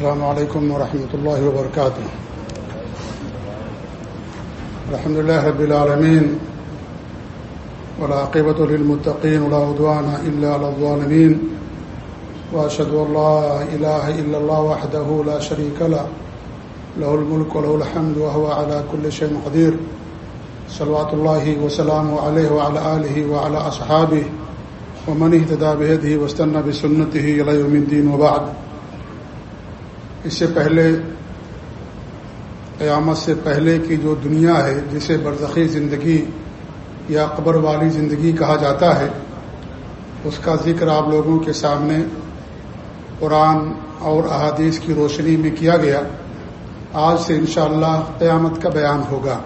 السلام علیکم ورحمۃ اللہ وبرکاتہ الحمد لله رب العالمين والعاقبة للمتقين، ولا عدوان إلا على الظالمين، وأشهد أن لا إله إلا الله وحده لا شريك له له الملك وله الحمد، وهو على كل شيء قدير. صلوات الله وسلامه عليه وعلى آله وعلى أصحابه، ومن اهتدى بهده واستنى بسنته إلى يوم الدين وبعد. اس سے پہلے، قیامت سے پہلے کی جو دنیا ہے، جسے برزخی زندگی یا قبر والی زندگی کہا جاتا ہے، اس کا ذکر آپ لوگوں کے سامنے قرآن اور احادیث کی روشنی میں کیا گیا۔ آج سے انشاءاللہ اللہ قیامت کا بیان ہوگا۔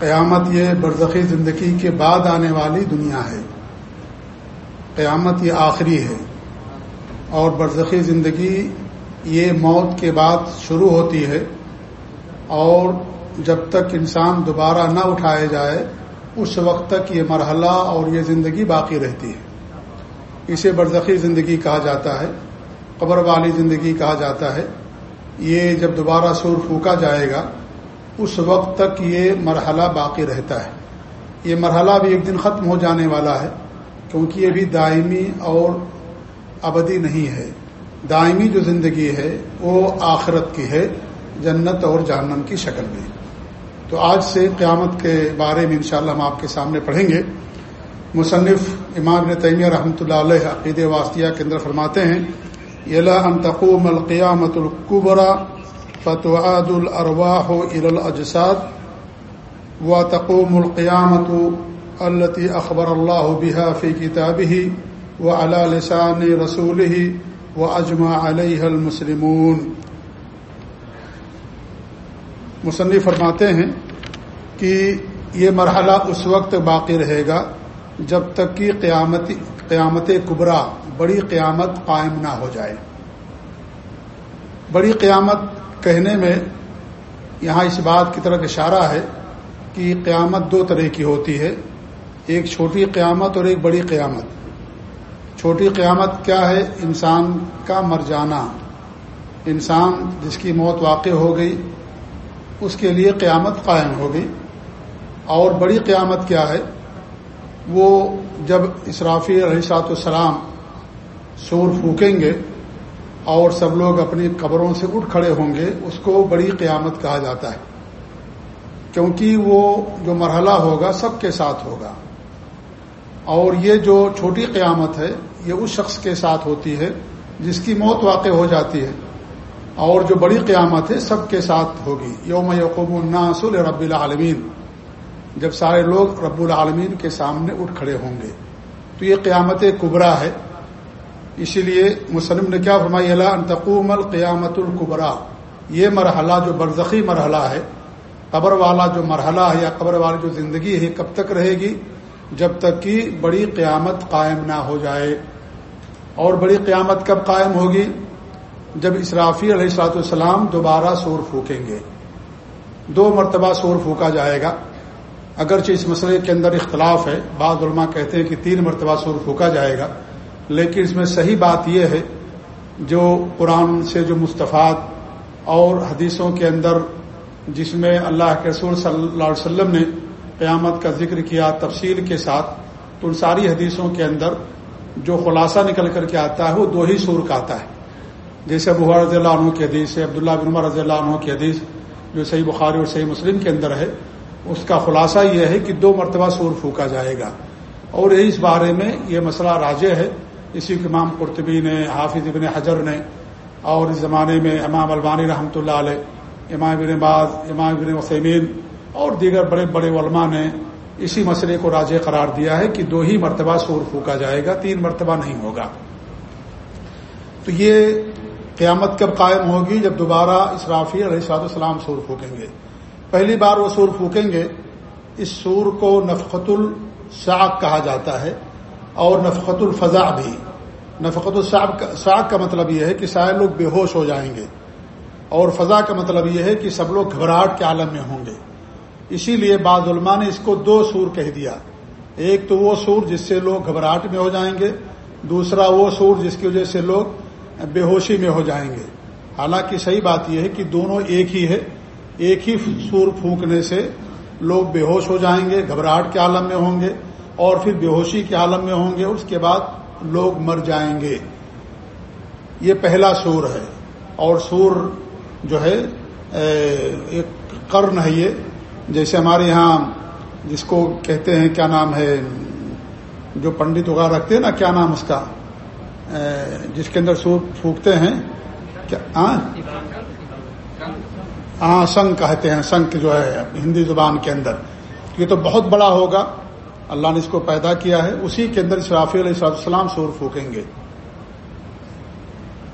قیامت یہ برزخی زندگی کے بعد آنے والی دنیا ہے۔ قیامت یہ آخری ہے۔ اور برزخی زندگی یہ موت کے بعد شروع ہوتی ہے اور جب تک انسان دوبارہ نہ اٹھائے جائے، اس وقت تک یہ مرحلہ اور یہ زندگی باقی رہتی ہے۔ اسے برزخی زندگی کہا جاتا ہے، قبر والی زندگی کہا جاتا ہے۔ یہ جب دوبارہ سور پھونکا جائے گا، اس وقت تک یہ مرحلہ باقی رہتا ہے۔ یہ مرحلہ بھی ایک دن ختم ہو جانے والا ہے، کیونکہ یہ بھی دائمی اور ابدی نہیں ہے۔ دائمی جو زندگی ہے، وہ آخرت کی ہے، جنت اور جہنم کی شکل میں۔ تو آج سے قیامت کے بارے میں انشاءاللہ ہم آپ کے سامنے پڑھیں گے۔ مصنف امام نے تیمیہ رحمۃ اللہ علیہ عقید واسطیہ کے اندر فرماتے ہیں، یلا ان تقوم القیامت القبرا فتوعد الرواح ار الاجساد و تقوم القیامت التی اخبر اللہ بحا فی کتاب ہی و علا لسان رسول ہی وہ اجما علیہ المسلمون۔ مصنف فرماتے ہیں کہ یہ مرحلہ اس وقت باقی رہے گا جب تک کہ قیامت قیامت کبرا بڑی قیامت قائم نہ ہو جائے۔ بڑی قیامت کہنے میں یہاں اس بات کی طرف اشارہ ہے کہ قیامت دو طرح کی ہوتی ہے، ایک چھوٹی قیامت اور ایک بڑی قیامت۔ چھوٹی قیامت کیا ہے؟ انسان کا مر جانا۔ انسان جس کی موت واقع ہو گئی، اس کے لیے قیامت قائم ہو گئی۔ اور بڑی قیامت کیا ہے؟ وہ جب اسرافی علیہ سات السلام سور پھونکیں گے اور سب لوگ اپنی قبروں سے اٹھ کھڑے ہوں گے، اس کو بڑی قیامت کہا جاتا ہے۔ کیونکہ وہ جو مرحلہ ہوگا، سب کے ساتھ ہوگا۔ اور یہ جو چھوٹی قیامت ہے، یہ اس شخص کے ساتھ ہوتی ہے جس کی موت واقع ہو جاتی ہے۔ اور جو بڑی قیامت ہے، سب کے ساتھ ہوگی۔ یوم یقوم الناس رب العالمین۔ جب سارے لوگ رب العالمین کے سامنے اٹھ کھڑے ہوں گے۔ تو یہ قیامت کبرا ہے۔ اسی لیے مسلم نے کیا فرمائی اللہ انتقوم القیامت القبرا یہ مرحلہ جو برزخی مرحلہ ہے، قبر والا جو مرحلہ ہے یا قبر والی جو زندگی ہے کب تک رہے گی؟ جب تک کہ بڑی قیامت قائم نہ ہو جائے۔ اور بڑی قیامت کب قائم ہوگی؟ جب اسرافی علیہ السلاۃ والسلام دوبارہ سور پھونکیں گے۔ دو مرتبہ سور پھونکا جائے گا۔ اگرچہ اس مسئلے کے اندر اختلاف ہے۔ بعض علماء کہتے ہیں کہ تین مرتبہ سور پھونکا جائے گا۔ لیکن اس میں صحیح بات یہ ہے، جو قرآن سے جو مستفاد اور حدیثوں کے اندر جس میں اللہ کے رسول صلی اللہ علیہ وسلم نے قیامت کا ذکر کیا، تفصیل کے ساتھ تو ان ساری حدیثوں کے اندر جو خلاصہ نکل کر کے آتا ہے، وہ دو ہی سور کا آتا ہے۔ جیسے ابو رضی اللہ عنہ کی حدیث ہے عبداللہ بن عمر رضی اللہ عنہ کی حدیث جو صحیح بخاری اور صحیح مسلم کے اندر ہے، اس کا خلاصہ یہ ہے کہ دو مرتبہ سور پھونکا جائے گا۔ اور اس بارے میں یہ مسئلہ راجے ہے۔ اسی کے امام قرطبی نے، حافظ ابن حجر نے، اور اس زمانے میں امام البانی رحمۃ اللہ علیہ، امام ابن باز، امام ابن وسیمین اور دیگر بڑے بڑے علماء نے اسی مسئلے کو راج قرار دیا ہے کہ دو ہی مرتبہ سور پھونکا جائے گا، تین مرتبہ نہیں ہوگا۔ تو یہ قیامت کب قائم ہوگی؟ جب دوبارہ اسرافی علیہ صلاح السلام سور پھونکیں گے۔ پہلی بار وہ سور پھونکیں گے، اس سور کو نفقت الشاق کہا جاتا ہے اور نفقت الفضا بھی۔ نفقت الشاق کا مطلب یہ ہے کہ سارے لوگ بے ہوش ہو جائیں گے۔ اور فضا کا مطلب یہ ہے کہ سب لوگ گھبراہٹ کے عالم میں ہوں گے۔ اسی لیے بعض علماء نے اس کو دو سور کہہ دیا۔ ایک تو وہ سور جس سے لوگ گھبراہٹ میں ہو جائیں گے، دوسرا وہ سور جس کی وجہ سے لوگ بے ہوشی میں ہو جائیں گے۔ حالانکہ صحیح بات یہ ہے کہ دونوں ایک ہی ہے۔ ایک ہی سور پھونکنے سے لوگ بے ہوش ہو جائیں گے، گھبراہٹ کے عالم میں ہوں گے اور پھر بے ہوشی کے عالم میں ہوں گے۔ اس کے بعد لوگ مر جائیں گے۔ یہ پہلا سور ہے۔ اور سور جو ہے ایک کرن ہے یہ۔ جیسے ہمارے یہاں جس کو کہتے ہیں کیا نام ہے، جو پنڈت وغیرہ رکھتے ہیں نا، کیا نام اس کا؟ جس کے اندر سور پھونکتے ہیں، کیا ہاں سنگ کہتے ہیں، سنگ جو ہے، ہندی زبان کے اندر۔ یہ تو بہت بڑا ہوگا۔ اللہ نے اس کو پیدا کیا ہے، اسی کے اندر اسرافی علیہ السلام سور پھونکیں گے۔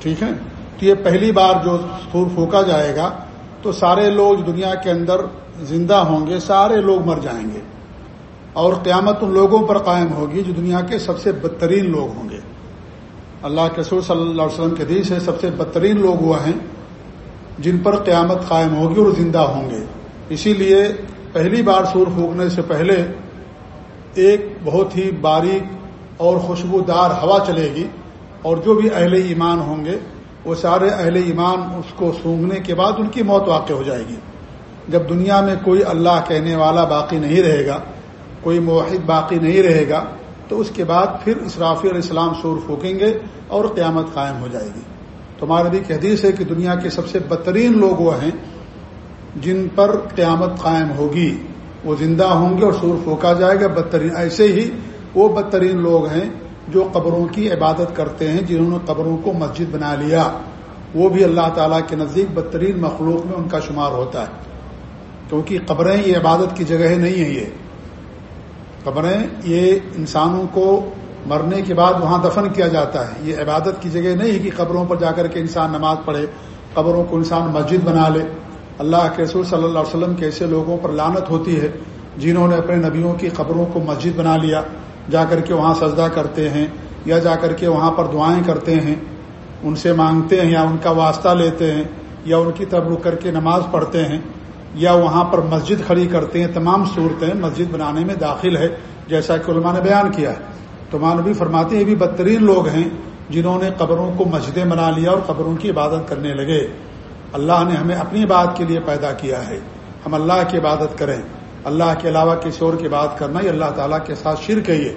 ٹھیک ہے؟ تو یہ پہلی بار جو سور پھونکا جائے گا، تو سارے لوگ دنیا کے اندر زندہ ہوں گے، سارے لوگ مر جائیں گے۔ اور قیامت ان لوگوں پر قائم ہوگی جو دنیا کے سب سے بدترین لوگ ہوں گے۔ اللہ کے سور صلی اللہ علیہ وسلم کے حدیث ہے سب سے بدترین لوگ وہ ہیں جن پر قیامت قائم ہوگی اور زندہ ہوں گے۔ اسی لیے پہلی بار سور پھونکنے سے پہلے ایک بہت ہی باریک اور خوشبودار ہوا چلے گی اور جو بھی اہل ایمان ہوں گے، وہ سارے اہل ایمان اس کو سونگنے کے بعد ان کی موت واقع ہو جائے گی۔ جب دنیا میں کوئی اللہ کہنے والا باقی نہیں رہے گا، کوئی موحد باقی نہیں رہے گا، تو اس کے بعد پھر اسرافی علیہ السلام سور پھونکیں گے اور قیامت قائم ہو جائے گی۔ تمہارے بھی حدیث ہے کہ دنیا کے سب سے بدترین لوگ وہ ہیں جن پر قیامت قائم ہوگی۔ وہ زندہ ہوں گے اور سور پھونکا جائے گا۔ بدترین، ایسے ہی وہ بدترین لوگ ہیں جو قبروں کی عبادت کرتے ہیں، جنہوں نے قبروں کو مسجد بنا لیا۔ وہ بھی اللہ تعالیٰ کے نزدیک بدترین مخلوق میں ان کا شمار ہوتا ہے۔ کیونکہ قبریں یہ عبادت کی جگہ نہیں ہے یہ۔ قبریں یہ انسانوں کو مرنے کے بعد وہاں دفن کیا جاتا ہے۔ یہ عبادت کی جگہ نہیں ہے کہ قبروں پر جا کر کے انسان نماز پڑھے، قبروں کو انسان مسجد بنا لے۔ اللہ کے رسول صلی اللہ علیہ وسلم کے ایسے لوگوں پر لانت ہوتی ہے جنہوں نے اپنے نبیوں کی قبروں کو مسجد بنا لیا۔ جا کر کے وہاں سجدہ کرتے ہیں یا جا کر کے وہاں پر دعائیں کرتے ہیں۔ ان سے مانگتے ہیں یا ان کا واسطہ لیتے ہیں یا ان کی طرف رک کر کے نماز پڑھتے ہیں۔ یا وہاں پر مسجد کھڑی کرتے ہیں، تمام صورتیں مسجد بنانے میں داخل ہے، جیسا کہ علماء نے بیان کیا ہے۔ تو مانوی فرماتے ہیں بھی بدترین لوگ ہیں جنہوں نے قبروں کو مسجدیں بنا لیا اور قبروں کی عبادت کرنے لگے۔ اللہ نے ہمیں اپنی بات کے لیے پیدا کیا ہے۔ ہم اللہ کی عبادت کریں۔ اللہ کے علاوہ کسی اور کی بات کرنا، یہ اللہ تعالیٰ کے ساتھ شرک ہے یہ۔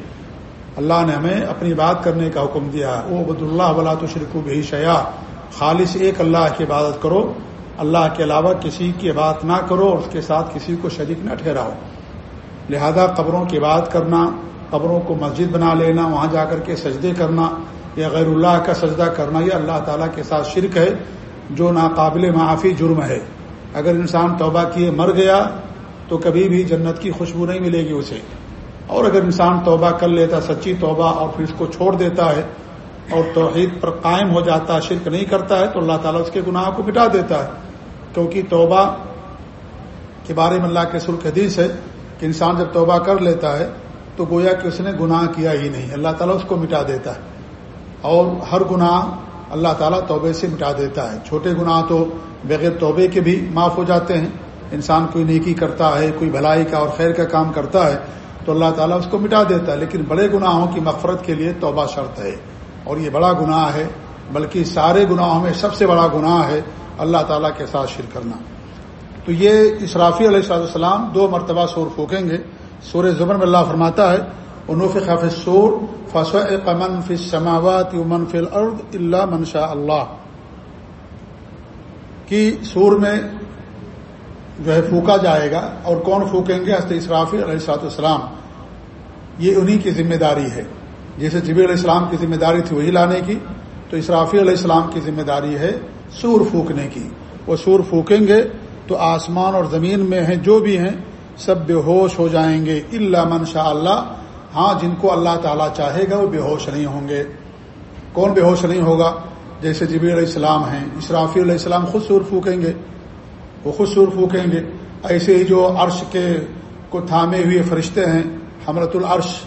اللہ نے ہمیں اپنی بات کرنے کا حکم دیا وہ عبد اللہ ولا تو شرک بھی شیا خالص ایک اللہ کی عبادت کرو۔ اللہ کے علاوہ کسی کی بات نہ کرو اور اس کے ساتھ کسی کو شریک نہ ٹھہراؤ۔ لہذا قبروں کی بات کرنا، قبروں کو مسجد بنا لینا، وہاں جا کر کے سجدے کرنا، یا غیر اللہ کا سجدہ کرنا، یہ اللہ تعالیٰ کے ساتھ شرک ہے، جو ناقابل معافی جرم ہے۔ اگر انسان توبہ کیے مر گیا، تو کبھی بھی جنت کی خوشبو نہیں ملے گی اسے۔ اور اگر انسان توبہ کر لیتا، سچی توبہ اور پھر اس کو چھوڑ دیتا ہے، اور توحید پر قائم ہو جاتا ہے شرک نہیں کرتا ہے، تو اللہ تعالیٰ اس کے گناہ کو مٹا دیتا ہے۔ کیونکہ توبہ کے بارے میں اللہ کے سرخ حدیث ہے کہ انسان جب توبہ کر لیتا ہے تو گویا کہ اس نے گناہ کیا ہی نہیں۔ اللہ تعالیٰ اس کو مٹا دیتا ہے۔ اور ہر گناہ اللہ تعالیٰ توبے سے مٹا دیتا ہے۔ چھوٹے گناہ تو بغیر توبے کے بھی معاف ہو جاتے ہیں۔ انسان کوئی نیکی کرتا ہے، کوئی بھلائی کا اور خیر کا کام کرتا ہے تو اللہ تعالیٰ اس کو مٹا دیتا ہے۔ لیکن بڑے گناہوں کی مفرت کے لیے توبہ شرط ہے۔ اور یہ بڑا گناہ ہے، بلکہ سارے گناہوں میں سب سے بڑا گناہ ہے اللہ تعالیٰ کے ساتھ شر کرنا۔ تو یہ اسرافی علیہ السلام دو مرتبہ سور پھونکیں گے۔ سور زبر میں اللہ فرماتا ہے انوف خاف سور فص قمن فی سماوات امن فی الارض اللہ منشا اللہ. کی سور میں جو ہے پھونکا جائے گا اور کون پھونکیں گے؟ حضرت اسرافی علیہ السلاط السلام یہ انہی کی ذمہ داری ہے۔ جیسے جبی علیہ السلام کی ذمہ داری تھی وہی لانے کی، تو اسرافی علیہ السلام کی ذمہ داری ہے سور پھونکنے کی۔ وہ سور پھونکیں گے تو آسمان اور زمین میں ہیں، جو بھی ہیں، سب بے ہوش ہو جائیں گے۔ اللہ من شاء اللہ ہاں جن کو اللہ تعالیٰ چاہے گا، وہ بے ہوش نہیں ہوں گے۔ کون بے ہوش نہیں ہوگا؟ جیسے جبی علیہ السلام ہیں اسرافی علیہ السلام خود سور پھونکیں گے۔ وہ خود سور پھونکیں گے۔ ایسے ہی جو عرش کے کو تھامے ہوئے فرشتے ہیں حمرت العرش،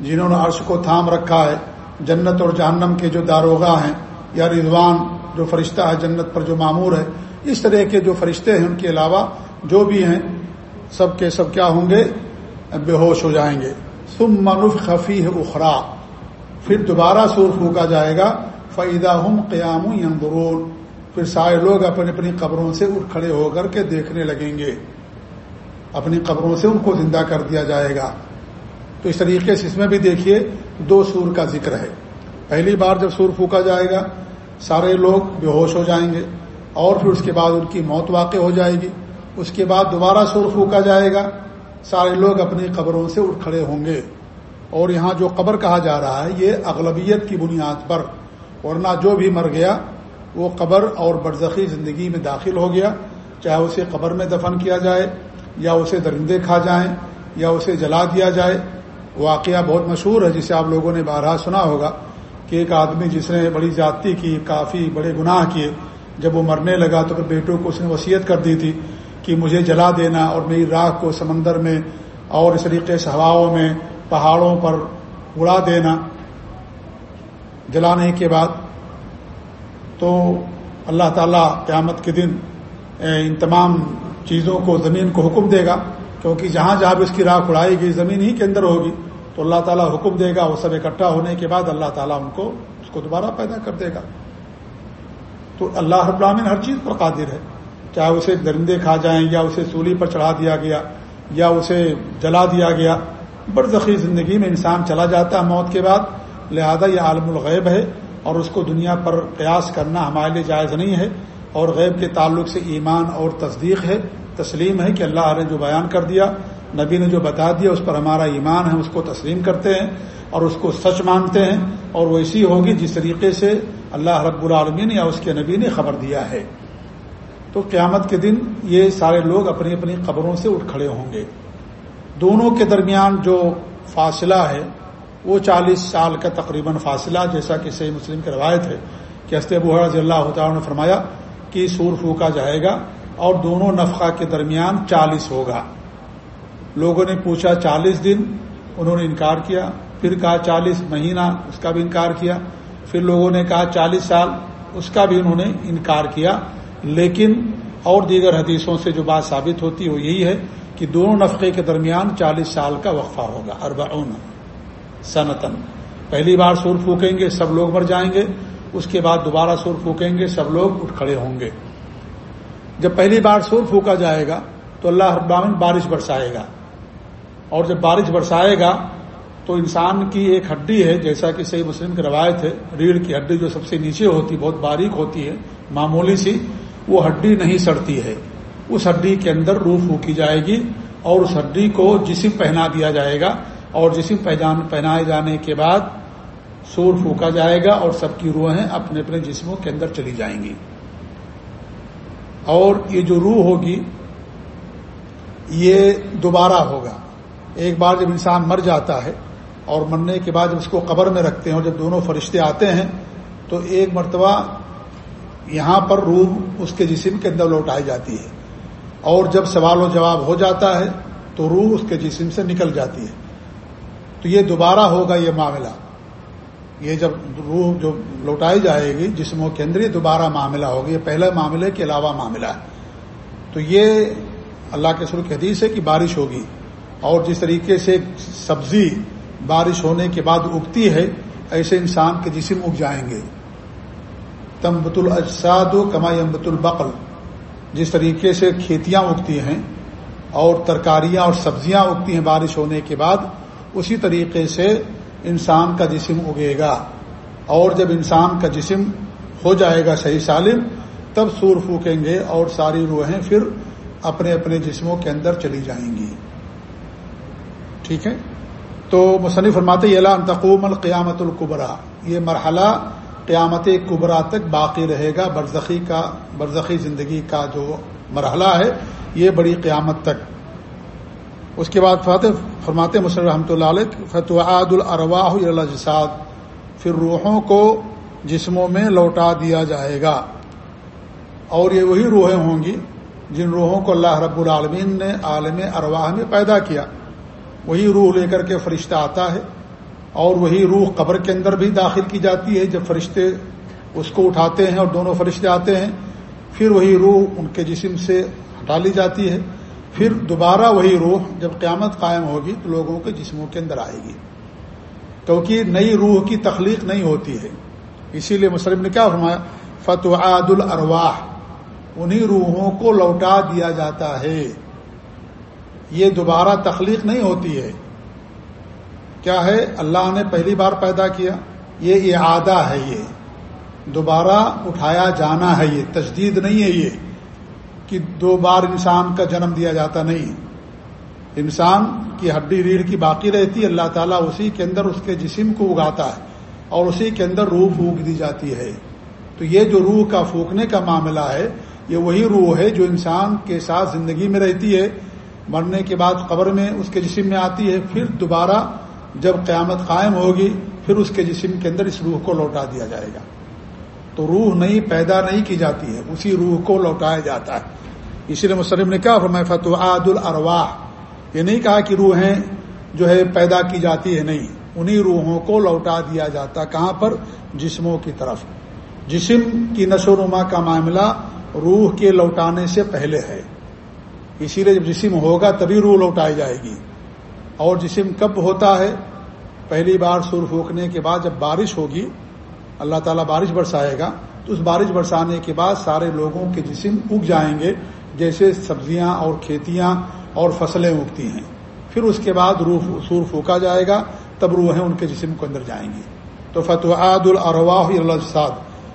جنہوں نے عرش کو تھام رکھا ہے، جنت اور جہنم کے جو داروغہ ہیں، یا رضوان جو فرشتہ ہے جنت پر جو معمور ہے، اس طرح کے جو فرشتے ہیں ان کے علاوہ جو بھی ہیں، سب کے سب کیا ہوں گے؟ بے ہوش ہو جائیں گے۔ سم منف خفی اخرا پھر دوبارہ سور پھونکا جائے گا۔ فعدہ ہم قیام یندرون پھر سارے لوگ اپنی اپنی قبروں سے اٹھ کھڑے ہو کر کے دیکھنے لگیں گے۔ اپنی قبروں سے ان کو زندہ کر دیا جائے گا۔ تو اس طریقے سے اس میں بھی دیکھیے دو سور کا ذکر ہے۔ پہلی بار جب سور پھونکا جائے گا سارے لوگ بے ہوش ہو جائیں گے اور پھر اس کے بعد ان کی موت واقع ہو جائے گی۔ اس کے بعد دوبارہ سور پھونکا جائے گا۔ سارے لوگ اپنی قبروں سے اٹھ کھڑے ہوں گے۔ اور یہاں جو قبر کہا جا رہا ہے، یہ اغلبیت کی بنیاد پر۔ ورنہ جو بھی مر گیا، وہ قبر اور برزخی زندگی میں داخل ہو گیا۔ چاہے اسے قبر میں دفن کیا جائے، یا اسے درندے کھا جائیں، یا اسے جلا دیا جائے۔ واقعہ بہت مشہور ہے، جسے آپ لوگوں نے بارہ سنا ہوگا۔ کہ ایک آدمی جس نے بڑی زیادتی کی، کافی بڑے گناہ کیے، جب وہ مرنے لگا تو پھر بیٹوں کو اس نے وصیت کر دی تھی کہ مجھے جلا دینا اور میری راہ کو سمندر میں اور اس طریقے سے ہواؤں میں، پہاڑوں پر اڑا دینا جلانے کے بعد۔ تو اللہ تعالیٰ قیامت کے دن ان تمام چیزوں کو زمین کو حکم دے گا، کیونکہ جہاں جہاں بھی اس کی راہ اڑائی گئی، زمین ہی کے اندر ہوگی۔ تو اللہ تعالیٰ حکم دے گا وہ سب اکٹھا ہونے کے بعد اللہ تعالیٰ ان کو اس کو دوبارہ پیدا کر دے گا۔ تو اللہ رب العالمین ہر چیز پر قادر ہے۔ چاہے اسے درندے کھا جائیں یا اسے سولی پر چڑھا دیا گیا یا اسے جلا دیا گیا۔ برزخی زندگی میں انسان چلا جاتا ہے موت کے بعد۔ لہذا یہ عالم الغیب ہے اور اس کو دنیا پر قیاس کرنا ہمارے لیے جائز نہیں ہے۔ اور غیب کے تعلق سے ایمان اور تصدیق ہے۔ تسلیم ہے کہ اللہ نے جو بیان کر دیا نبی نے جو بتا دیا اس پر ہمارا ایمان ہے اس کو تسلیم کرتے ہیں اور اس کو سچ مانتے ہیں اور وہ ایسی ہوگی جس طریقے سے اللہ رب العالمین یا اس کے نبی نے خبر دیا ہے۔ تو قیامت کے دن یہ سارے لوگ اپنی اپنی قبروں سے اٹھ کھڑے ہوں گے۔ دونوں کے درمیان جو فاصلہ ہے، وہ چالیس سال کا تقریباً فاصلہ، جیسا کہ صحیح مسلم کی روایت ہے کہ ابو رضی اللہ تعالیٰ نے فرمایا کہ سور پھونکا جائے گا اور دونوں نفقہ کے درمیان چالیس ہوگا۔ لوگوں نے پوچھا چالیس دن، انہوں نے انکار کیا، پھر کہا چالیس مہینہ، اس کا بھی انکار کیا، پھر لوگوں نے کہا چالیس سال، اس کا بھی انہوں نے انکار کیا۔ لیکن اور دیگر حدیثوں سے جو بات ثابت ہوتی ہے، وہ یہی ہے کہ دونوں نفقے کے درمیان چالیس سال کا وقفہ ہوگا، اربعون سنتن پہلی بار سور پھونکیں گے، سب لوگ مر جائیں گے۔ اس کے بعد دوبارہ سور پھونکیں گے، سب لوگ اٹھ کھڑے ہوں گے۔ جب پہلی بار سور پھونکا جائے گا، تو اللہ ابامن بارش برسائے گا۔ اور جب بارش برسائے گا تو انسان کی ایک ہڈی ہے، جیسا کہ صحیح مسلم کی روایت ہے، ریڑھ کی ہڈی جو سب سے نیچے ہوتی، بہت باریک ہوتی ہے، معمولی سی، وہ ہڈی نہیں سڑتی ہے۔ اس ہڈی کے اندر روح پھونکی جائے گی اور اس ہڈی کو جسم پہنا دیا جائے گا۔ اور جسم پہنائے جانے کے بعد سور پھونکا جائے گا اور سب کی روحیں اپنے اپنے جسموں کے اندر چلی جائیں گی۔ اور یہ جو روح ہوگی، یہ دوبارہ ہوگا۔ ایک بار جب انسان مر جاتا ہے اور مرنے کے بعد جب اس کو قبر میں رکھتے ہیں اور جب دونوں فرشتے آتے ہیں، تو ایک مرتبہ یہاں پر روح اس کے جسم کے اندر لوٹائی جاتی ہے۔ اور جب سوال و جواب ہو جاتا ہے، تو روح اس کے جسم سے نکل جاتی ہے۔ تو یہ دوبارہ ہوگا یہ معاملہ۔ یہ جب روح جو لوٹائی جائے گی جسموں کے اندر، یہ دوبارہ معاملہ ہوگا۔ یہ پہلے معاملے کے علاوہ معاملہ ہے۔ تو یہ اللہ کے سر کی حدیث ہے کہ بارش ہوگی۔ اور جس طریقے سے سبزی بارش ہونے کے بعد اگتی ہے، ایسے انسان کے جسم اگ جائیں گے۔ تمبت الاجساد و کما امبت البقل۔ جس طریقے سے کھیتیاں اگتی ہیں اور ترکاریاں اور سبزیاں اگتی ہیں بارش ہونے کے بعد، اسی طریقے سے انسان کا جسم اگے گا۔ اور جب انسان کا جسم ہو جائے گا صحیح سالم، تب سور پھونکیں گے اور ساری روحیں پھر اپنے اپنے جسموں کے اندر چلی جائیں گی۔ ٹھیک ہے؟ تو مصنف فرماتے تقوم القیامت القبرا یہ مرحلہ قیامت قبرا تک باقی رہے گا، برزخی کا، برزخی زندگی کا جو مرحلہ ہے، یہ بڑی قیامت تک۔ اس کے بعد فاتح فرماتے مسلم رحمۃ اللہ علیہ، فتوعاد الرواح الجساد پھر روحوں کو جسموں میں لوٹا دیا جائے گا۔ اور یہ وہی روحیں ہوں گی جن روحوں کو اللہ رب العالمین نے عالم ارواح میں پیدا کیا۔ وہی روح لے کر کے فرشتہ آتا ہے اور وہی روح قبر کے اندر بھی داخل کی جاتی ہے جب فرشتے اس کو اٹھاتے ہیں اور دونوں فرشتے آتے ہیں پھر وہی روح ان کے جسم سے ہٹا لی جاتی ہے پھر دوبارہ وہی روح جب قیامت قائم ہوگی تو لوگوں کے جسموں کے اندر آئے گی کیونکہ نئی روح کی تخلیق نہیں ہوتی ہے اسی لیے مسلم نے کیا فرمایا؟ فتح عاد الرواح انہیں روحوں کو لوٹا دیا جاتا ہے۔ یہ دوبارہ تخلیق نہیں ہوتی ہے۔ کیا ہے؟ اللہ نے پہلی بار پیدا کیا۔ یہ اعادہ ہے یہ۔ دوبارہ اٹھایا جانا ہے یہ۔ تجدید نہیں ہے یہ کہ دو بار انسان کا جنم دیا جاتا نہیں۔ انسان کی ہڈی ریڑھ کی باقی رہتی اللہ تعالیٰ اسی کے اندر اس کے جسم کو اگاتا ہے اور اسی کے اندر روح پھونک دی جاتی ہے۔ تو یہ جو روح کا پھونکنے کا معاملہ ہے، یہ وہی روح ہے جو انسان کے ساتھ زندگی میں رہتی ہے۔ مرنے کے بعد قبر میں اس کے جسم میں آتی ہے، پھر دوبارہ جب قیامت قائم ہوگی، پھر اس کے جسم کے اندر اس روح کو لوٹا دیا جائے گا۔ تو روح نہیں پیدا نہیں کی جاتی ہے، اسی روح کو لوٹایا جاتا ہے۔ اسی لیے مسلم نے کیا فرمایا فتح عاد الرواح یہ نہیں کہا کہ روحیں جو ہے پیدا کی جاتی ہے، نہیں۔ انہی روحوں کو لوٹا دیا جاتا کہاں پر؟ جسموں کی طرف۔ جسم کی نشو نما کا معاملہ روح کے لوٹانے سے پہلے ہے۔ اسی لیے جب جسم ہوگا تبھی روح لوٹائی جائے گی۔ اور جسم کب ہوتا ہے؟ پہلی بار سر پھونکنے کے بعد جب بارش ہوگی، اللہ تعالیٰ بارش برسائے گا، تو اس بارش برسانے کے بعد سارے لوگوں کے جسم اگ جائیں گے، جیسے سبزیاں اور کھیتیاں اور فصلیں اگتی ہیں۔ پھر اس کے بعد روح سور پھونکا جائے گا، تب روحیں ان کے جسم کو اندر جائیں گی۔ تو فتح عاد الرواح اللہ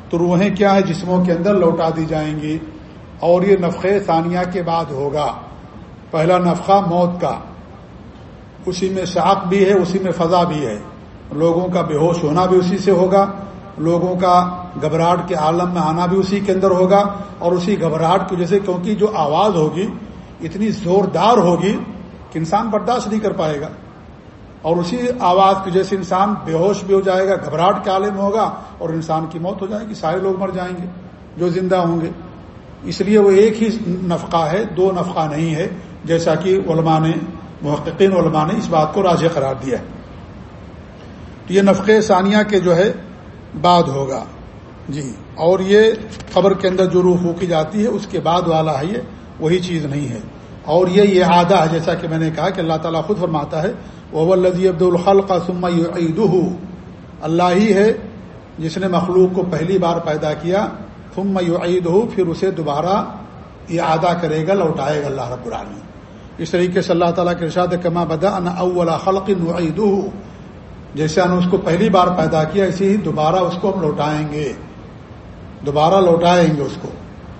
تو روحیں کیا ہے جسموں کے اندر لوٹا دی جائیں گی۔ اور یہ نفق ثانیہ کے بعد ہوگا۔ پہلا نفقہ موت کا۔ اسی میں شاخ بھی ہے، اسی میں فضا بھی ہے۔ لوگوں کا بے ہوش ہونا بھی اسی سے ہوگا۔ لوگوں کا گھبراہٹ کے عالم میں آنا بھی اسی کے اندر ہوگا۔ اور اسی گھبراہٹ کی وجہ سے کیونکہ جو آواز ہوگی، اتنی زوردار ہوگی کہ انسان برداشت نہیں کر پائے گا۔ اور اسی آواز کی وجہ سے انسان بے ہوش بھی ہو جائے گا، گھبراہٹ کے عالم ہوگا اور انسان کی موت ہو جائے گی، سارے لوگ مر جائیں گے جو زندہ ہوں گے۔ اس لیے وہ ایک ہی نفقہ ہے، دو نفقہ نہیں ہے، جیسا کہ علماء نے، محققین علماء نے اس بات کو راج قرار دیا تو یہ نفق ثانیہ کے جو ہے، بعد ہوگا۔ جی اور یہ خبر کے اندر جو روح پھونکی جاتی ہے، اس کے بعد والا ہے، یہ وہی چیز نہیں ہے۔ اور یہ یہ آدھا ہے، جیسا کہ میں نے کہا کہ اللہ تعالیٰ خود فرماتا ہے وہ الدی عبد الخلق سما عید اللہ ہی ہے جس نے مخلوق کو پہلی بار پیدا کیا ثم عید ہو پھر اسے دوبارہ یہ ادا کرے گا، لوٹائے گا اللہ رب العالمین۔ اس طریقے سے اللہ تعالیٰ کے ارشاد کما بدا ان اول خلق نعید جیسے ہم نے اس کو پہلی بار پیدا کیا، اسی ہی دوبارہ اس کو ہم لوٹائیں گے۔ دوبارہ لوٹائیں گے اس کو۔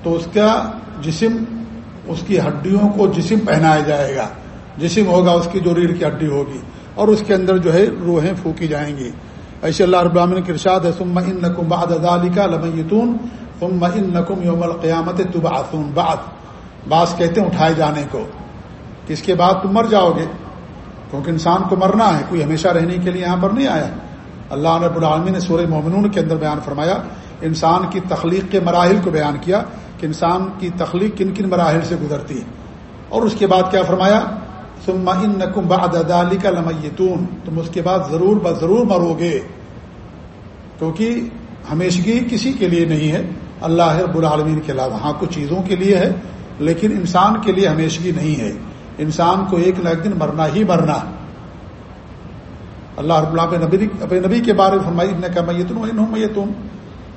تو اس کا جسم، اس کی ہڈیوں کو جسم پہنایا جائے گا۔ جسم ہوگا، اس کی جو ریڑھ کی ہڈی ہوگی۔ اور اس کے اندر جو ہے روحیں پھونکی جائیں گی۔ ایسے اللہ رب العالمین کے ارشاد ہے سم ان نقم باد کا لمتون ثم ان نقم یوم القیامت تبعثون. بعد بعض کہتے ہیں اٹھائے جانے کو. کہ اس کے بعد تم مر جاؤ گے؟ کیونکہ انسان کو مرنا ہے، کوئی ہمیشہ رہنے کے لیے یہاں پر نہیں آیا. اللہ رب العالمین نے سورہ مومنون کے اندر بیان فرمایا، انسان کی تخلیق کے مراحل کو بیان کیا کہ انسان کی تخلیق کن کن مراحل سے گزرتی ہے. اور اس کے بعد کیا فرمایا؟ ثم ان نقم بعد ادالی کا لمیتون. تم اس کے بعد ضرور ب ضرور مرو گے. کیونکہ ہمیشگی کسی کے لیے نہیں ہے اللہ رب العالمین کے علاوہ۔ ہاں کچھ چیزوں کے لیے ہے، لیکن انسان کے لیے ہمیشگی نہیں ہے۔ انسان کو ایک نہ ایک دن مرنا ہی مرنا۔ اللہ رب اللہ نبی اپنے نبی کے بارے میں فرمائی نے کہا میں تم میں تم